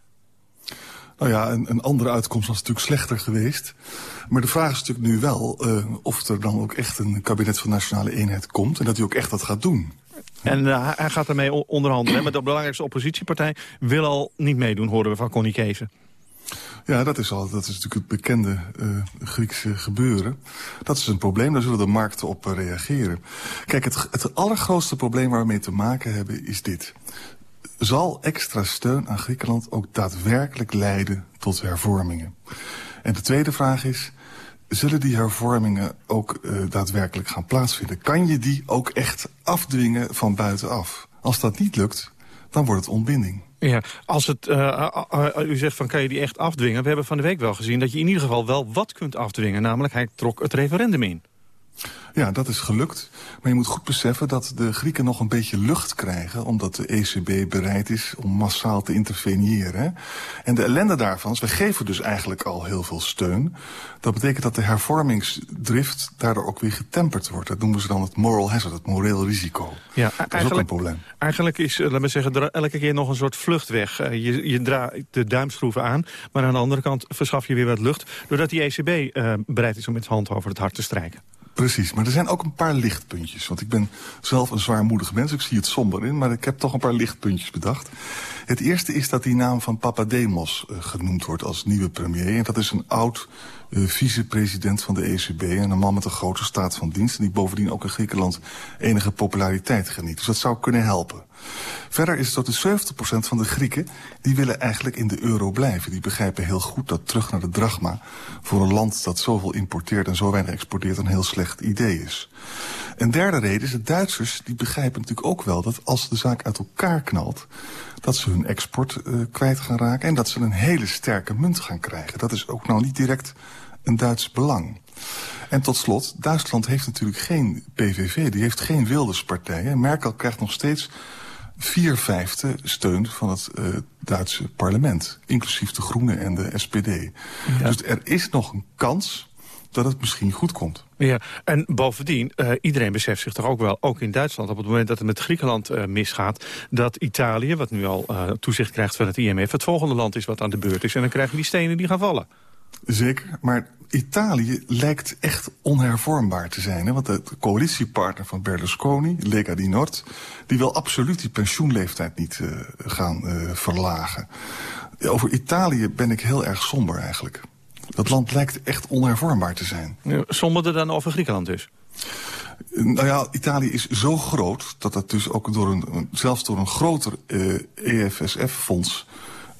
Nou ja, een, een, andere uitkomst was natuurlijk slechter geweest. Maar de vraag is natuurlijk nu wel uh, of er dan ook echt een kabinet van nationale eenheid komt... en dat hij ook echt dat gaat doen. En uh, hij gaat ermee onderhandelen. Maar de belangrijkste oppositiepartij wil al niet meedoen, horen we van Connie Kezen. Ja, dat is, al, dat is natuurlijk het bekende uh, Griekse gebeuren. Dat is een probleem, daar zullen de markten op reageren. Kijk, het, het allergrootste probleem waar we mee te maken hebben is dit zal extra steun aan Griekenland ook daadwerkelijk leiden tot hervormingen? En de tweede vraag is, zullen die hervormingen ook uh, daadwerkelijk gaan plaatsvinden? Kan je die ook echt afdwingen van buitenaf? Als dat niet lukt, dan wordt het ontbinding. Ja, als het, uh, uh, u zegt van kan je die echt afdwingen? We hebben van de week wel gezien dat je in ieder geval wel wat kunt afdwingen. Namelijk hij trok het referendum in. Ja, dat is gelukt. Maar je moet goed beseffen dat de Grieken nog een beetje lucht krijgen... omdat de ECB bereid is om massaal te interveneren. En de ellende daarvan is, we geven dus eigenlijk al heel veel steun. Dat betekent dat de hervormingsdrift daardoor ook weer getemperd wordt. Dat noemen ze dan het moral hazard, het moreel risico. Ja, dat is ook een probleem. Eigenlijk is, laten we zeggen, elke keer nog een soort vluchtweg. Je, je draait de duimschroeven aan, maar aan de andere kant verschaf je weer wat lucht... doordat die ECB uh, bereid is om met zijn hand over het hart te strijken. Precies, maar er zijn ook een paar lichtpuntjes. Want ik ben zelf een zwaarmoedig mens, ik zie het somber in... maar ik heb toch een paar lichtpuntjes bedacht. Het eerste is dat die naam van Papademos uh, genoemd wordt als nieuwe premier. En dat is een oud uh, vicepresident van de ECB... en een man met een grote staat van dienst... en die bovendien ook in Griekenland enige populariteit geniet. Dus dat zou kunnen helpen. Verder is tot de 70% van de Grieken... die willen eigenlijk in de euro blijven. Die begrijpen heel goed dat terug naar de drachma... voor een land dat zoveel importeert en zo weinig exporteert... een heel slecht idee is. Een derde reden is, de Duitsers die begrijpen natuurlijk ook wel... dat als de zaak uit elkaar knalt dat ze hun export uh, kwijt gaan raken... en dat ze een hele sterke munt gaan krijgen. Dat is ook nou niet direct een Duits belang. En tot slot, Duitsland heeft natuurlijk geen PVV, die heeft geen Wilderspartij. Merkel krijgt nog steeds vier vijfde steun van het uh, Duitse parlement. Inclusief de Groenen en de SPD. Ja. Dus er is nog een kans dat het misschien goed komt. Ja, en bovendien, uh, iedereen beseft zich toch ook wel, ook in Duitsland... op het moment dat het met Griekenland uh, misgaat... dat Italië, wat nu al uh, toezicht krijgt van het IMF... het volgende land is wat aan de beurt is. En dan krijgen die stenen die gaan vallen. Zeker, maar Italië lijkt echt onhervormbaar te zijn. Hè? Want de coalitiepartner van Berlusconi, Lega di Nord... die wil absoluut die pensioenleeftijd niet uh, gaan uh, verlagen. Over Italië ben ik heel erg somber eigenlijk. Dat land lijkt echt onhervormbaar te zijn. Ja, somberder dan over Griekenland dus? Nou ja, Italië is zo groot dat dat dus ook door een, zelfs door een groter uh, EFSF-fonds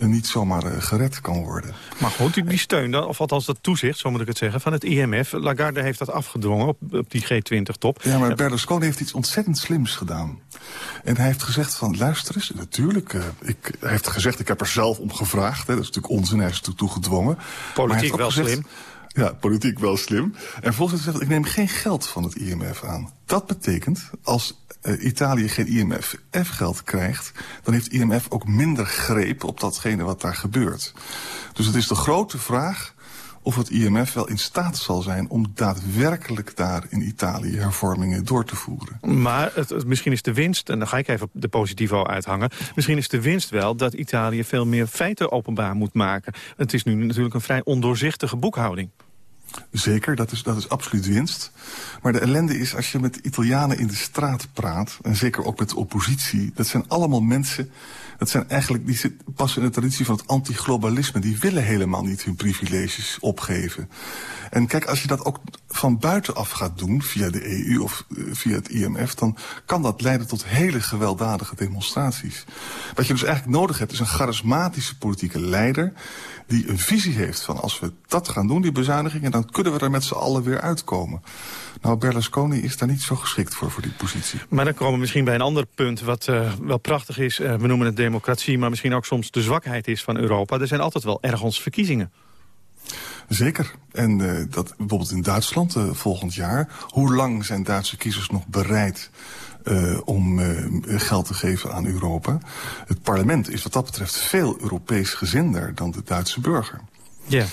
niet zomaar uh, gered kan worden. Maar goed, die steun, dan, of althans dat toezicht, zo moet ik het zeggen, van het IMF. Lagarde heeft dat afgedwongen op, op die G20-top. Ja, maar Berlusconi heeft iets ontzettend slims gedaan. En hij heeft gezegd van, luister eens, natuurlijk, uh, ik, hij heeft gezegd, ik heb er zelf om gevraagd. Hè, dat is natuurlijk onzin, hij is ertoe gedwongen. Politiek wel gezegd, slim. Ja, politiek wel slim. En volgens zegt, ik neem geen geld van het IMF aan. Dat betekent, als uh, Italië geen IMF-geld krijgt... dan heeft IMF ook minder greep op datgene wat daar gebeurt. Dus het is de grote vraag of het IMF wel in staat zal zijn... om daadwerkelijk daar in Italië hervormingen door te voeren. Maar het, misschien is de winst, en dan ga ik even de positieve uithangen... misschien is de winst wel dat Italië veel meer feiten openbaar moet maken. Het is nu natuurlijk een vrij ondoorzichtige boekhouding. Zeker, dat is, dat is absoluut winst. Maar de ellende is, als je met Italianen in de straat praat... en zeker ook met de oppositie... dat zijn allemaal mensen... dat zijn eigenlijk, die passen in de traditie van het antiglobalisme. Die willen helemaal niet hun privileges opgeven. En kijk, als je dat ook van buitenaf gaat doen... via de EU of uh, via het IMF... dan kan dat leiden tot hele gewelddadige demonstraties. Wat je dus eigenlijk nodig hebt, is een charismatische politieke leider... die een visie heeft van als we dat gaan doen, die bezuinigingen... dan kunnen we er met z'n allen weer uitkomen. Nou, Berlusconi is daar niet zo geschikt voor, voor die positie. Maar dan komen we misschien bij een ander punt wat uh, wel prachtig is. Uh, we noemen het democratie, maar misschien ook soms de zwakheid is van Europa. Er zijn altijd wel ergens verkiezingen. Zeker. En uh, dat bijvoorbeeld in Duitsland volgend jaar. Hoe lang zijn Duitse kiezers nog bereid uh, om uh, geld te geven aan Europa. Het parlement is wat dat betreft veel Europees gezinder dan de Duitse burger. Ja.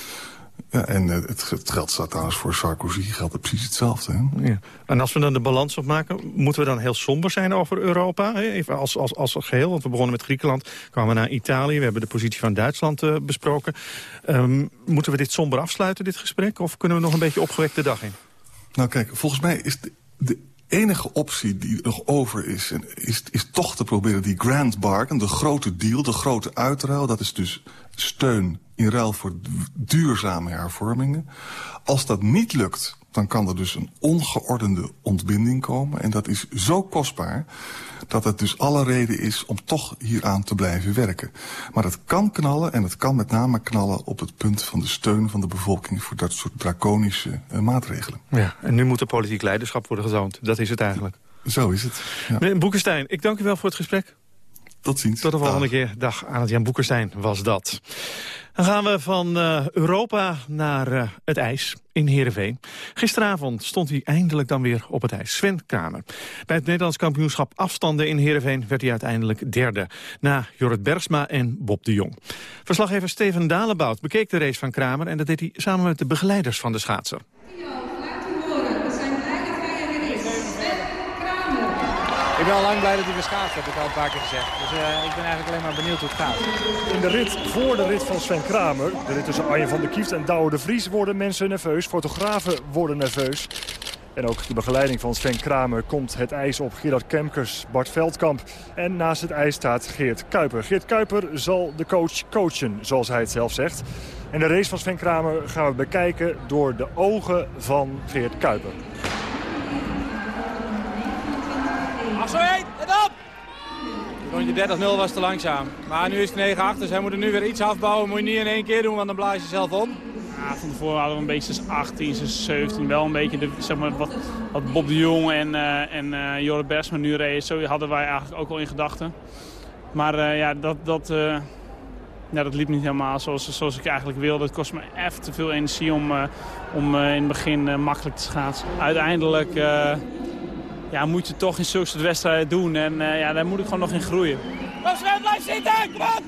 Ja, en uh, het, het geld staat trouwens voor Sarkozy, geldt het precies hetzelfde. Hè? Ja. En als we dan de balans opmaken, moeten we dan heel somber zijn over Europa? Hè? Even als, als, als geheel, want we begonnen met Griekenland, kwamen we naar Italië, we hebben de positie van Duitsland uh, besproken. Um, moeten we dit somber afsluiten, dit gesprek, of kunnen we nog een beetje opgewekt de dag in? Nou kijk, volgens mij is de, de enige optie die nog over is, is, is toch te proberen die grand bargain, de grote deal, de grote uitruil. Dat is dus steun in ruil voor duurzame hervormingen. Als dat niet lukt, dan kan er dus een ongeordende ontbinding komen. En dat is zo kostbaar dat het dus alle reden is om toch hieraan te blijven werken. Maar het kan knallen en het kan met name knallen op het punt van de steun van de bevolking voor dat soort draconische uh, maatregelen. Ja, en nu moet de politiek leiderschap worden getoond. Dat is het eigenlijk. Zo is het. Ja. Meneer Boekenstein, ik dank u wel voor het gesprek. Tot ziens. Tot de volgende keer. Dag, aan het Jan Boekerstein was dat. Dan gaan we van uh, Europa naar uh, het ijs in Heerenveen. Gisteravond stond hij eindelijk dan weer op het ijs. Sven Kramer. Bij het Nederlands kampioenschap afstanden in Heerenveen... werd hij uiteindelijk derde. Na Jorrit Bergsma en Bob de Jong. Verslaggever Steven Dalebout bekeek de race van Kramer... en dat deed hij samen met de begeleiders van de schaatser. Ik ben al lang blij dat hij geschaatst heb ik al een paar keer gezegd. Dus uh, ik ben eigenlijk alleen maar benieuwd hoe het gaat. In de rit voor de rit van Sven Kramer, de rit tussen Arjen van der Kieft en Douwe de Vries... worden mensen nerveus, fotografen worden nerveus. En ook de begeleiding van Sven Kramer komt het ijs op Gerard Kemkers, Bart Veldkamp. En naast het ijs staat Geert Kuiper. Geert Kuiper zal de coach coachen, zoals hij het zelf zegt. En de race van Sven Kramer gaan we bekijken door de ogen van Geert Kuiper. Zo heen, en op! Rondje 30-0 was te langzaam. Maar nu is het 9-8, dus hij moet er nu weer iets afbouwen. Moet je niet in één keer doen, want dan blaas je zelf om. Ja, van tevoren hadden we een beetje 18, 17. Wel een beetje de, zeg maar, wat, wat Bob de Jong en, uh, en Bersma nu reden. Zo hadden wij eigenlijk ook wel in gedachten. Maar uh, ja, dat, dat, dat liep niet helemaal zoals, zoals ik eigenlijk wilde. Het kost me even te veel energie om, om in het begin makkelijk te schaatsen. Uiteindelijk ja, moet je toch in zulke soort wedstrijden doen. En uh, ja, daar moet ik gewoon nog in groeien. Sven, blijf zitten! Kom op!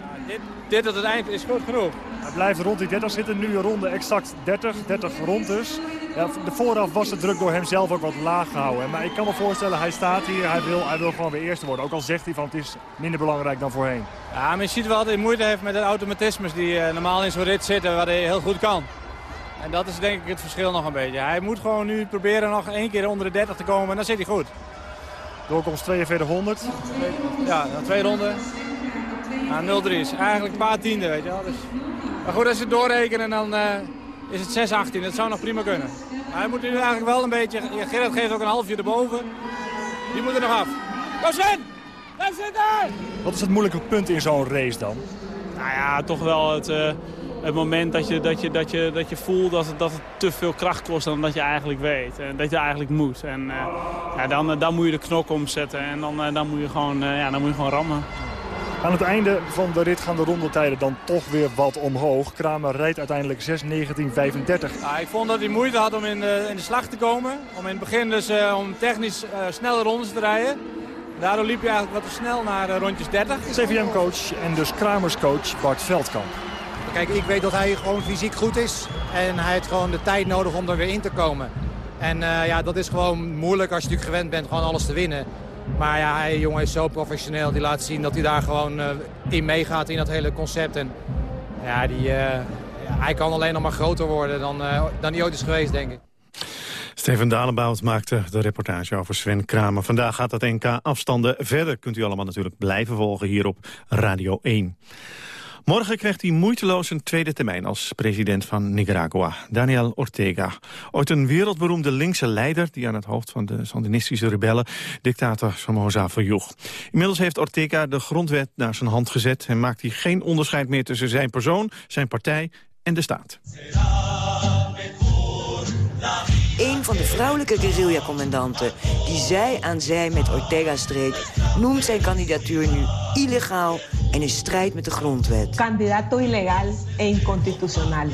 Ja, dit, dit tot het eind is goed genoeg. Hij blijft rond die 30 zitten. Nu een ronde exact 30. 30 rond dus. Ja, de vooraf was de druk door hem zelf ook wat laag gehouden. Maar ik kan me voorstellen, hij staat hier. Hij wil, hij wil gewoon weer eerste worden. Ook al zegt hij van het is minder belangrijk dan voorheen. Ja, maar je ziet wel dat hij moeite heeft met de automatismes die uh, normaal in zo'n rit zitten. Waar hij heel goed kan. En dat is denk ik het verschil nog een beetje. Hij moet gewoon nu proberen nog één keer onder de 30 te komen en dan zit hij goed. Doorkomst 4200. Ja, dan twee ronden. Nou, 0-3 is eigenlijk een paar tiende, weet je wel. Dus... Maar goed, als je het doorrekenen dan uh, is het 6-18. Dat zou nog prima kunnen. Maar hij moet nu eigenlijk wel een beetje... Gerrit geeft ook een halfje erboven. Die moet er nog af. Kom Sven! Blijf zitten! Wat is het moeilijke punt in zo'n race dan? Nou ja, toch wel het... Uh, het moment dat je, dat je, dat je, dat je voelt dat het, dat het te veel kracht kost dan dat je eigenlijk weet. En dat je eigenlijk moet. En uh, ja, dan, dan moet je de knok omzetten en dan, uh, dan, moet je gewoon, uh, ja, dan moet je gewoon rammen. Aan het einde van de rit gaan de rondetijden dan toch weer wat omhoog. Kramer rijdt uiteindelijk 6.19.35. Ja, ik vond dat hij moeite had om in de, in de slag te komen. Om in het begin dus om technisch snelle rondes te rijden. Daardoor liep je eigenlijk wat te snel naar rondjes 30. CVM-coach en dus Kramers coach Bart Veldkamp. Kijk, ik weet dat hij gewoon fysiek goed is. En hij heeft gewoon de tijd nodig om er weer in te komen. En uh, ja, dat is gewoon moeilijk als je natuurlijk gewend bent gewoon alles te winnen. Maar ja, hij jongen is zo professioneel. Die laat zien dat hij daar gewoon uh, in meegaat in dat hele concept. En ja, die, ja, hij kan alleen nog maar groter worden dan, dan hij ooit is geweest, denk ik. Steven Dalenbout maakte de reportage over Sven Kramer. Vandaag gaat dat NK afstanden verder. Kunt u allemaal natuurlijk blijven volgen hier op Radio 1. Morgen krijgt hij moeiteloos een tweede termijn als president van Nicaragua, Daniel Ortega. Ooit een wereldberoemde linkse leider die aan het hoofd van de Sandinistische rebellen dictator Somoza verjoeg. Inmiddels heeft Ortega de grondwet naar zijn hand gezet en maakt hij geen onderscheid meer tussen zijn persoon, zijn partij en de staat. vrouwelijke guerrilla-commandanten die zij aan zij met Ortega streed... noemt zijn kandidatuur nu illegaal en in strijd met de grondwet. Candidato ilegal e inconstitucional.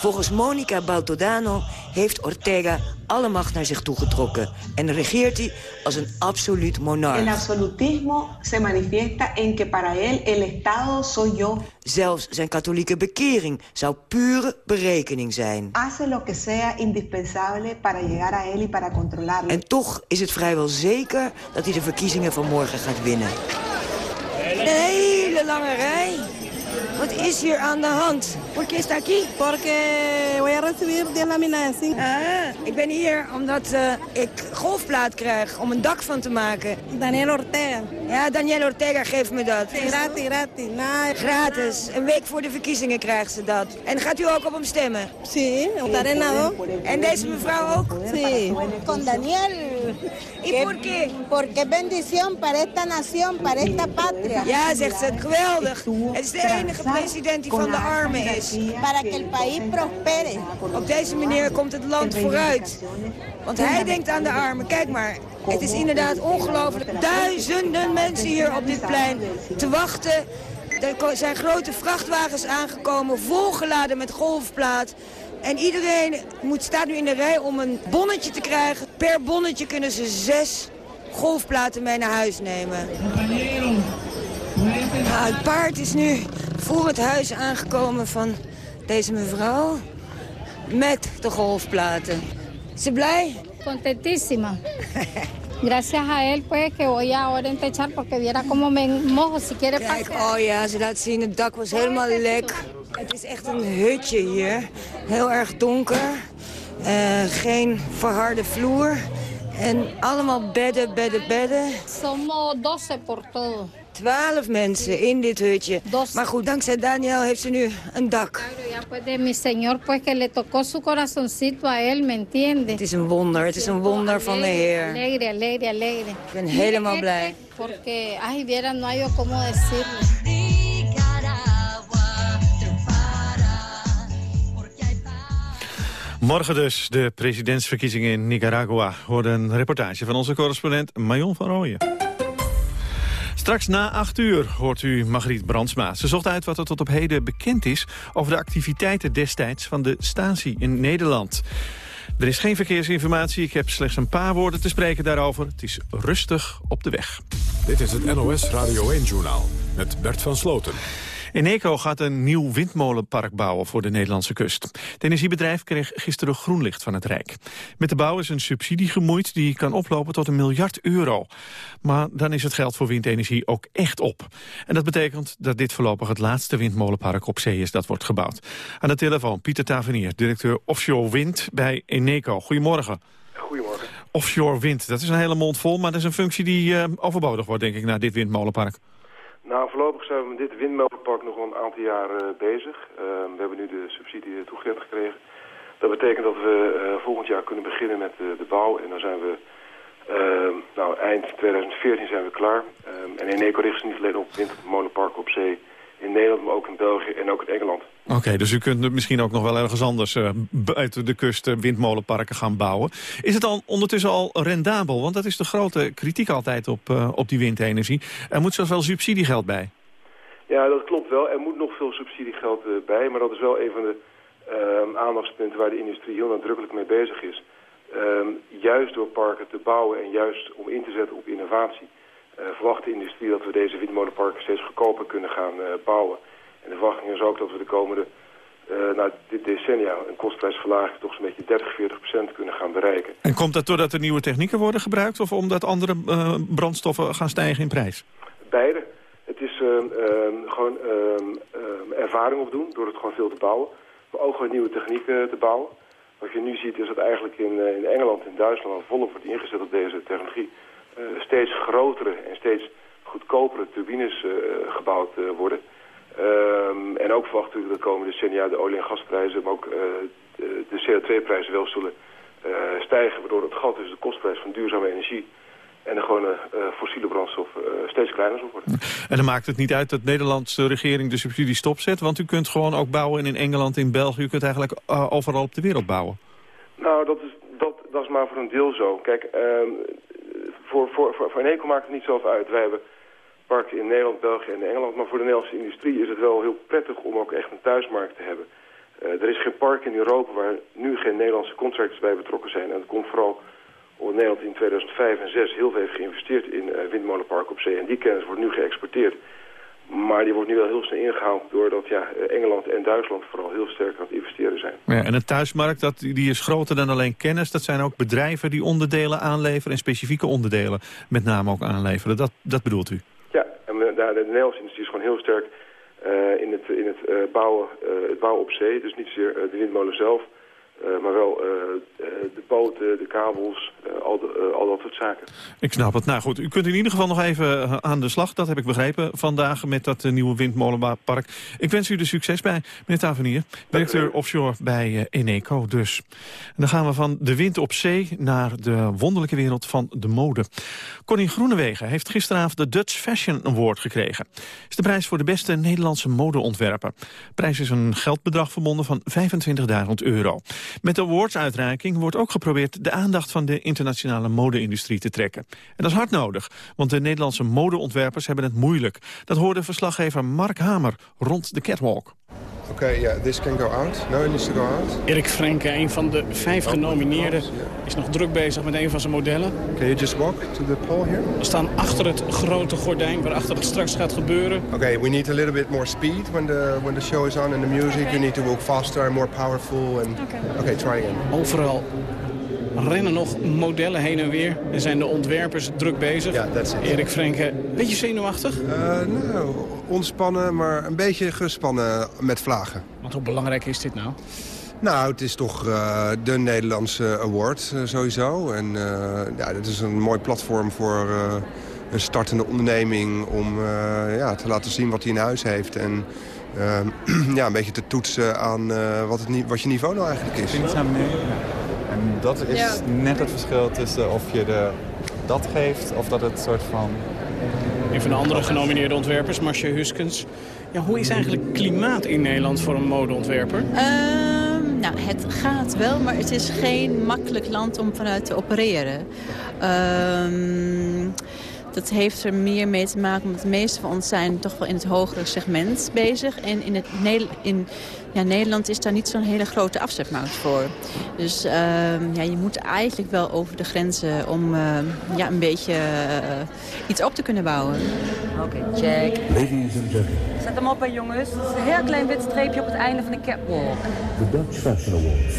Volgens Monica Baltodano heeft Ortega alle macht naar zich toegetrokken... en regeert hij als een absoluut monarch. El absolutismo se manifiesta en que para él el Estado soy yo. Zelfs zijn katholieke bekering zou pure berekening zijn. Hace lo que sea indispensable para llegar a él y para controlarlo. En toch is het vrijwel zeker dat hij de verkiezingen van morgen gaat winnen. Een hele lange rij. Wat is hier aan de hand? ¿Por qué está aquí? Porque voy a recibir 10 laminadas. Ah, ik ben hier omdat uh, ik golfplaat krijg om een dak van te maken. Daniel Ortega. Ja, Daniel Ortega geeft me dat. Gratis, gratis. Nah, gratis. Een week voor de verkiezingen krijgt ze dat. En gaat u ook op hem stemmen? Sí, nada. En deze mevrouw ook? Sí. Con Daniel. ¿Y por qué? Porque bendición para esta nación, para esta patria. Ja, zegt ze, geweldig. Het is de enige president die van de armen is. Para que el país prospere. Op deze manier komt het land vooruit. Want hij denkt aan de armen. Kijk maar, het is inderdaad ongelooflijk. Duizenden mensen hier op dit plein te wachten. Er zijn grote vrachtwagens aangekomen, volgeladen met golfplaat. En iedereen moet, staat nu in de rij om een bonnetje te krijgen. Per bonnetje kunnen ze zes golfplaten mee naar huis nemen. Nou, het paard is nu voor het huis aangekomen van deze mevrouw. Met de golfplaten. Is ze blij? Contentísima. Gracias a él pues que voy ahora entechar porque viera como me mojo si quiere Kijk, oh ja, ze laat zien, het dak was helemaal lek. Het is echt een hutje hier. Heel erg donker. Uh, geen verharde vloer. En allemaal bedden, bedden, bedden. Somos 12 por todo. Twaalf mensen in dit hutje. Maar goed, dankzij Daniel heeft ze nu een dak. Het is een wonder, het is een wonder van de Heer. Ik ben helemaal blij. Porque, ay, no hay cómo decirlo. Morgen dus de presidentsverkiezingen in Nicaragua. Hoorde een reportage van onze correspondent Marion van Rooyen. Straks na acht uur hoort u Margriet Brandsma. Ze zocht uit wat er tot op heden bekend is... over de activiteiten destijds van de Stasi in Nederland. Er is geen verkeersinformatie. Ik heb slechts een paar woorden te spreken daarover. Het is rustig op de weg. Dit is het NOS Radio 1-journaal met Bert van Sloten. Eneco gaat een nieuw windmolenpark bouwen voor de Nederlandse kust. Het energiebedrijf kreeg gisteren groenlicht van het Rijk. Met de bouw is een subsidie gemoeid die kan oplopen tot een miljard euro. Maar dan is het geld voor windenergie ook echt op. En dat betekent dat dit voorlopig het laatste windmolenpark op zee is dat wordt gebouwd. Aan de telefoon Pieter Tavernier, directeur Offshore Wind bij Eneco. Goedemorgen. Goedemorgen. Offshore wind, dat is een hele mond vol, maar dat is een functie die uh, overbodig wordt, denk ik, na dit windmolenpark. Nou, voorlopig zijn we met dit windmolenpark nog een aantal jaar uh, bezig. Uh, we hebben nu de subsidie toegekend gekregen. Dat betekent dat we uh, volgend jaar kunnen beginnen met de bouw. En dan zijn we, ehm, nou, eind 2014 zijn we klaar. Ehm, en Eneco richt zich niet alleen op windmolenparken op zee in Nederland, maar ook in België en ook in Engeland. Oké, okay, dus u kunt misschien ook nog wel ergens anders uh, buiten de kust windmolenparken gaan bouwen. Is het al ondertussen al rendabel? Want dat is de grote kritiek altijd op, uh, op die windenergie. Er moet zoveel subsidiegeld bij. Ja, dat klopt wel. Er moet nog veel subsidiegeld bij. Maar dat is wel een van de aandachtspunten waar de industrie heel nadrukkelijk mee bezig is. Um, juist door parken te bouwen en juist om in te zetten op innovatie... verwacht de industrie dat we deze windmolenparken steeds goedkoper kunnen gaan bouwen. En de verwachting is ook dat we de komende, uh, nou, dit decennia, een kostprijsverlaging toch zo'n beetje 30, 40 procent kunnen gaan bereiken. En komt dat doordat er nieuwe technieken worden gebruikt of omdat andere uh, brandstoffen gaan stijgen in prijs? Beide. Het is uh, gewoon ervaring opdoen door het gewoon veel te bouwen. Maar ook gewoon nieuwe technieken te bouwen. Wat je nu ziet is dat eigenlijk in, in Engeland en Duitsland volop wordt ingezet op deze technologie. Steeds grotere en steeds goedkopere turbines gebouwd worden. Um, en ook verwacht natuurlijk de komende decennia de olie- en gasprijzen, maar ook uh, de, de CO2-prijzen wel zullen uh, stijgen, waardoor het gat tussen de kostprijs van duurzame energie en de gewone uh, fossiele brandstof steeds kleiner zal worden. En dan maakt het niet uit dat de Nederlandse regering de subsidie stopzet, want u kunt gewoon ook bouwen in Engeland, in België, u kunt eigenlijk overal op de wereld bouwen. Nou, dat is, dat, dat is maar voor een deel zo. Kijk, ehm, voor, voor, voor, maakt het niet zoveel uit. Wij hebben parken in Nederland, België en Engeland. Maar voor de Nederlandse industrie is het wel heel prettig om ook echt een thuismarkt te hebben. Uh, er is geen park in Europa waar nu geen Nederlandse contractors bij betrokken zijn. En dat komt vooral omdat Nederland in 2005 en 2006 heel veel heeft geïnvesteerd in uh, windmolenparken op zee. En die kennis wordt nu geëxporteerd. Maar die wordt nu wel heel snel ingehaald doordat ja, Engeland en Duitsland vooral heel sterk aan het investeren zijn. Ja, en een thuismarkt dat, die is groter dan alleen kennis. Dat zijn ook bedrijven die onderdelen aanleveren en specifieke onderdelen met name ook aanleveren. Dat, dat bedoelt u? Ja, en de, de Nederlandse industrie is gewoon heel sterk uh, in het, in het, uh, bouwen, uh, het bouwen op zee. Dus niet zozeer de windmolen zelf, uh, maar wel uh, de boten, de kabels, uh, al, de, al dat soort zaken. Ik snap het. Nou goed, u kunt in ieder geval nog even aan de slag. Dat heb ik begrepen vandaag met dat nieuwe windmolenpark. Ik wens u er succes bij, meneer Tavernier. Directeur offshore bij Eneco dus. En dan gaan we van de wind op zee naar de wonderlijke wereld van de mode. Connie Groenewegen heeft gisteravond de Dutch Fashion Award gekregen. is de prijs voor de beste Nederlandse modeontwerper. De prijs is een geldbedrag verbonden van 25.000 euro. Met de awardsuitreiking wordt ook geprobeerd de aandacht van de internationale mode-industrie te trekken. En dat is hard nodig, want de Nederlandse modeontwerpers hebben het moeilijk. Dat hoorde verslaggever Mark Hamer rond de catwalk. Oké, okay, yeah, this can go out. No, it needs to go out. Erik Frenke, een van de vijf genomineerden, is nog druk bezig met een van zijn modellen. Can you just walk to the pole here? We staan achter het grote gordijn, waarachter het straks gaat gebeuren. Oké, okay, we need a little bit more speed when the when the show is on and the music. Okay. You need to walk faster and more powerful. And... Oké, okay. try again. Overal rennen nog modellen heen en weer en zijn de ontwerpers druk bezig. Ja, dat is het. Erik Frenke, beetje zenuwachtig? Uh, nou, ontspannen, maar een beetje gespannen met vlagen. Want hoe belangrijk is dit nou? Nou, het is toch uh, de Nederlandse award uh, sowieso. En ja, dit is een mooi platform voor een startende onderneming... om ja, te laten zien wat hij in huis heeft. En ja, een beetje te toetsen aan wat, het, wat je niveau nou eigenlijk is. En dat is ja. net het verschil tussen of je de, dat geeft of dat het soort van... Een van de andere genomineerde ontwerpers, Marcia Huskens. Ja, hoe is eigenlijk klimaat in Nederland voor een modeontwerper? Uh, nou, het gaat wel, maar het is geen makkelijk land om vanuit te opereren. Uh, dat heeft er meer mee te maken, omdat de meeste van ons zijn toch wel in het hogere segment bezig. En in, het, in ja, Nederland is daar niet zo'n hele grote afzetmarkt voor. Dus uh, ja, je moet eigenlijk wel over de grenzen om uh, ja, een beetje uh, iets op te kunnen bouwen. Oké, okay, check. Ladies and gentlemen. Zet hem op, hè, jongens. Het is een heel klein wit streepje op het einde van de catwalk. The Dutch Fashion Awards.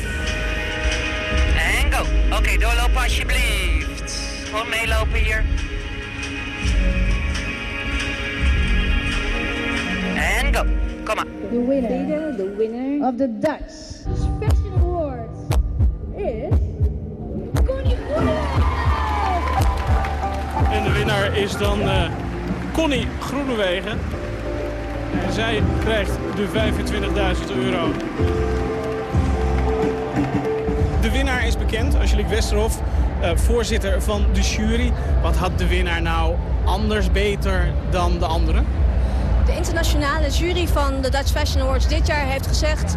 En go. Oké, okay, doorlopen alsjeblieft. Gewoon meelopen hier. En go. Kom maar. The winner, the winner of the Dutch Fashion Awards is... Connie En de winnaar is dan uh, Connie Groenewegen. En zij krijgt de 25.000 euro. De winnaar is bekend, Angelique Westerhof, uh, voorzitter van de jury. Wat had de winnaar nou anders, beter dan de anderen? De internationale jury van de Dutch Fashion Awards dit jaar heeft gezegd...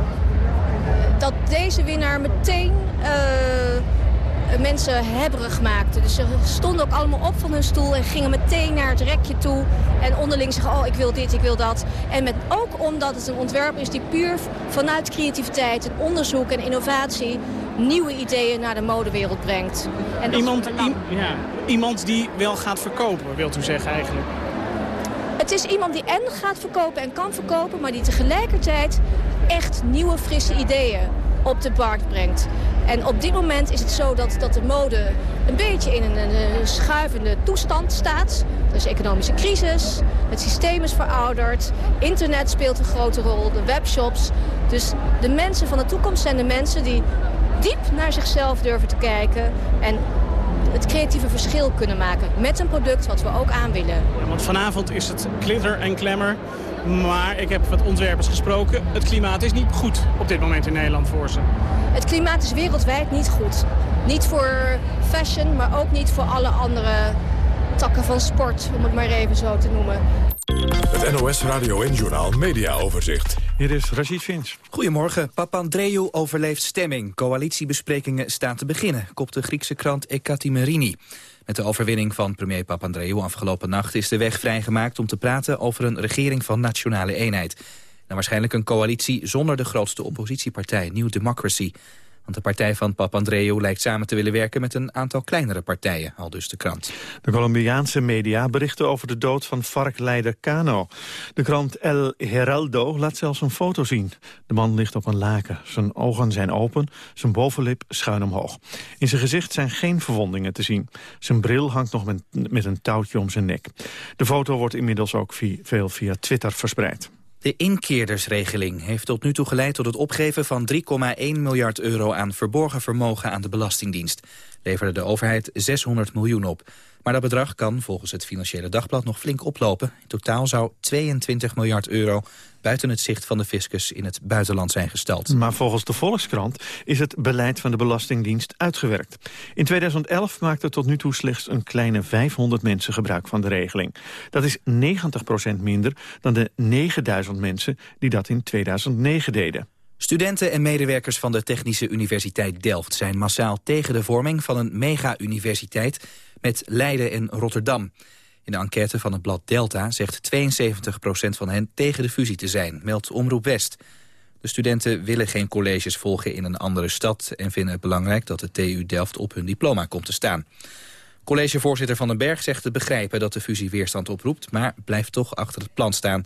dat deze winnaar meteen uh, mensen hebberig maakte. Dus ze stonden ook allemaal op van hun stoel en gingen meteen naar het rekje toe. En onderling zeggen, oh ik wil dit, ik wil dat. En met, ook omdat het een ontwerp is die puur vanuit creativiteit... en onderzoek en innovatie nieuwe ideeën naar de modewereld brengt. En iemand, ja, iemand die wel gaat verkopen, wilt u zeggen eigenlijk? Het is iemand die en gaat verkopen en kan verkopen... maar die tegelijkertijd echt nieuwe, frisse ideeën op de markt brengt. En op dit moment is het zo dat, dat de mode een beetje in een, een schuivende toestand staat. Er is economische crisis, het systeem is verouderd, internet speelt een grote rol, de webshops. Dus de mensen van de toekomst zijn de mensen die diep naar zichzelf durven te kijken... en het creatieve verschil kunnen maken met een product wat we ook aan willen. Ja, want vanavond is het glitter en glamour. Maar ik heb met ontwerpers gesproken. Het klimaat is niet goed op dit moment in Nederland voor ze. Het klimaat is wereldwijd niet goed. Niet voor fashion, maar ook niet voor alle andere takken van sport, om het maar even zo te noemen. Het NOS Radio en Journal Media Overzicht. Hier is Rashid Fins. Goedemorgen. Papandreou overleeft stemming. Coalitiebesprekingen staan te beginnen, kopt de Griekse krant Ekatimerini. Met de overwinning van premier Papandreou afgelopen nacht is de weg vrijgemaakt om te praten over een regering van nationale eenheid. En waarschijnlijk een coalitie zonder de grootste oppositiepartij, New Democracy. Want de partij van Papandreou lijkt samen te willen werken met een aantal kleinere partijen, al dus de krant. De Colombiaanse media berichten over de dood van FARC-leider Cano. De krant El Heraldo laat zelfs een foto zien. De man ligt op een laken. Zijn ogen zijn open, zijn bovenlip schuin omhoog. In zijn gezicht zijn geen verwondingen te zien. Zijn bril hangt nog met, met een touwtje om zijn nek. De foto wordt inmiddels ook via, veel via Twitter verspreid. De inkeerdersregeling heeft tot nu toe geleid tot het opgeven van 3,1 miljard euro aan verborgen vermogen aan de Belastingdienst. Leverde de overheid 600 miljoen op. Maar dat bedrag kan volgens het Financiële Dagblad nog flink oplopen. In totaal zou 22 miljard euro buiten het zicht van de fiscus in het buitenland zijn gestald. Maar volgens de Volkskrant is het beleid van de Belastingdienst uitgewerkt. In 2011 maakten tot nu toe slechts een kleine 500 mensen gebruik van de regeling. Dat is 90% minder dan de 9000 mensen die dat in 2009 deden. Studenten en medewerkers van de Technische Universiteit Delft zijn massaal tegen de vorming van een mega-universiteit met Leiden en Rotterdam. In de enquête van het blad Delta zegt 72% van hen tegen de fusie te zijn, meldt Omroep West. De studenten willen geen colleges volgen in een andere stad... en vinden het belangrijk dat de TU Delft op hun diploma komt te staan. Collegevoorzitter Van den Berg zegt te begrijpen dat de fusie weerstand oproept... maar blijft toch achter het plan staan.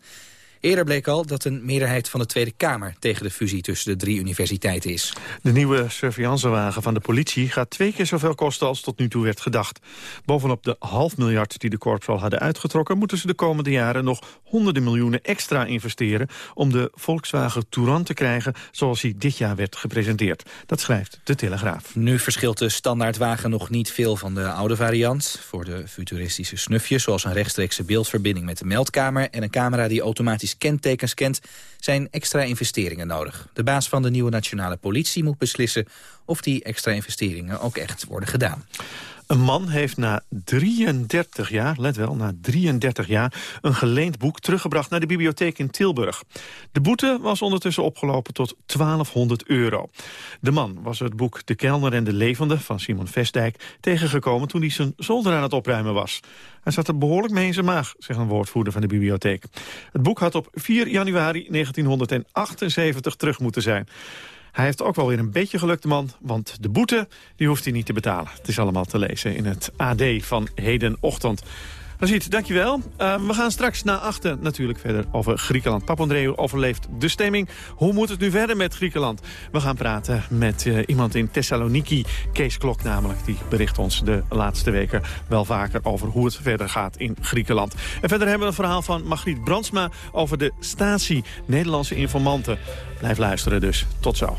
Eerder bleek al dat een meerderheid van de Tweede Kamer tegen de fusie tussen de drie universiteiten is. De nieuwe surveillancewagen van de politie gaat twee keer zoveel kosten als tot nu toe werd gedacht. Bovenop de half miljard die de korps al hadden uitgetrokken... moeten ze de komende jaren nog honderden miljoenen extra investeren... om de Volkswagen Touran te krijgen zoals hij dit jaar werd gepresenteerd. Dat schrijft de Telegraaf. Nu verschilt de standaardwagen nog niet veel van de oude variant. Voor de futuristische snufjes, zoals een rechtstreekse beeldverbinding met de meldkamer... en een camera die automatisch kentekens kent, zijn extra investeringen nodig. De baas van de nieuwe nationale politie moet beslissen of die extra investeringen ook echt worden gedaan. Een man heeft na 33 jaar, let wel, na 33 jaar... een geleend boek teruggebracht naar de bibliotheek in Tilburg. De boete was ondertussen opgelopen tot 1200 euro. De man was het boek De Kelner en de Levende van Simon Vestdijk... tegengekomen toen hij zijn zolder aan het opruimen was. Hij zat er behoorlijk mee in zijn maag, zegt een woordvoerder van de bibliotheek. Het boek had op 4 januari 1978 terug moeten zijn. Hij heeft ook wel weer een beetje geluk, de man, want de boete die hoeft hij niet te betalen. Het is allemaal te lezen in het AD van hedenochtend. Rashid, dankjewel. Uh, we gaan straks na achten natuurlijk verder over Griekenland. Papandreou overleeft de stemming. Hoe moet het nu verder met Griekenland? We gaan praten met uh, iemand in Thessaloniki, Kees Klok namelijk. Die bericht ons de laatste weken wel vaker over hoe het verder gaat in Griekenland. En verder hebben we een verhaal van Margriet Brandsma over de statie Nederlandse informanten. Blijf luisteren dus. Tot zo.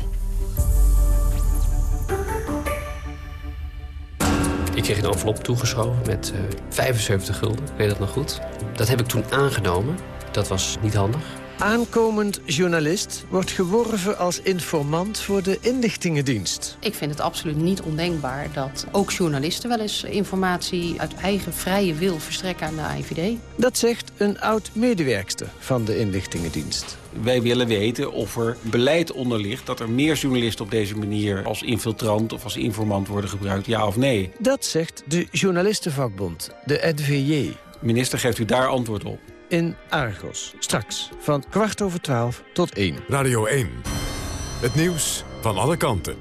Ik kreeg een envelop toegeschoven met uh, 75 gulden. Ik weet dat nog goed. Dat heb ik toen aangenomen. Dat was niet handig. Aankomend journalist wordt geworven als informant voor de inlichtingendienst. Ik vind het absoluut niet ondenkbaar dat ook journalisten wel eens informatie uit eigen vrije wil verstrekken aan de IVD. Dat zegt een oud-medewerkster van de inlichtingendienst. Wij willen weten of er beleid onder ligt dat er meer journalisten op deze manier als infiltrant of als informant worden gebruikt, ja of nee. Dat zegt de journalistenvakbond, de NVJ. Minister, geeft u daar antwoord op? In Argos. Straks van kwart over twaalf tot één. Radio 1. Het nieuws van alle kanten.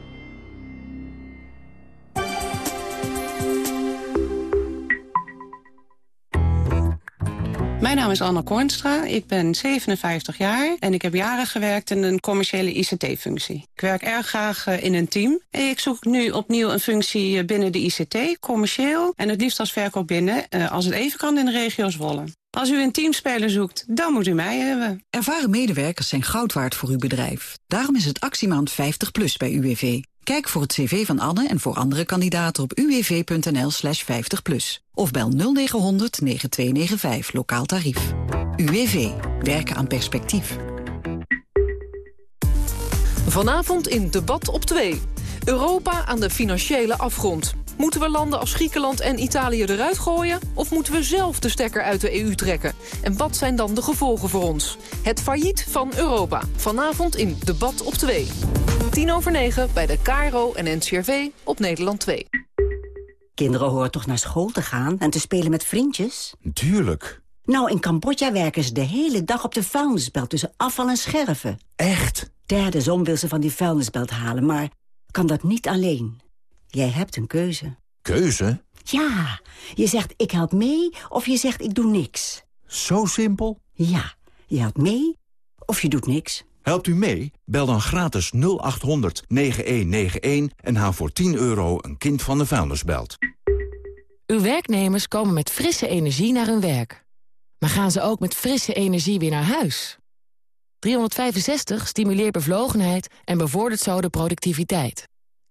Mijn naam is Anne Kornstra, ik ben 57 jaar en ik heb jaren gewerkt in een commerciële ICT-functie. Ik werk erg graag in een team. Ik zoek nu opnieuw een functie binnen de ICT, commercieel en het liefst als verkoop binnen, als het even kan in de regio Zwolle. Als u een teamspeler zoekt, dan moet u mij hebben. Ervaren medewerkers zijn goud waard voor uw bedrijf. Daarom is het actiemaand 50 plus bij UWV. Kijk voor het cv van Anne en voor andere kandidaten op uwv.nl slash 50 plus. Of bel 0900 9295 lokaal tarief. UWV. Werken aan perspectief. Vanavond in Debat op 2. Europa aan de financiële afgrond. Moeten we landen als Griekenland en Italië eruit gooien? Of moeten we zelf de stekker uit de EU trekken? En wat zijn dan de gevolgen voor ons? Het failliet van Europa. Vanavond in Debat op 2. 10 over 9 bij de KRO en NCRV op Nederland 2. Kinderen horen toch naar school te gaan en te spelen met vriendjes? Tuurlijk. Nou, in Cambodja werken ze de hele dag op de vuilnisbelt tussen afval en scherven. Echt? Derde zon wil ze van die vuilnisbelt halen, maar kan dat niet alleen. Jij hebt een keuze. Keuze? Ja, je zegt ik help mee of je zegt ik doe niks. Zo simpel? Ja, je helpt mee of je doet niks. Helpt u mee? Bel dan gratis 0800 9191 en haal voor 10 euro een kind van de vuilnisbelt. Uw werknemers komen met frisse energie naar hun werk. Maar gaan ze ook met frisse energie weer naar huis? 365 stimuleert bevlogenheid en bevordert zo de productiviteit.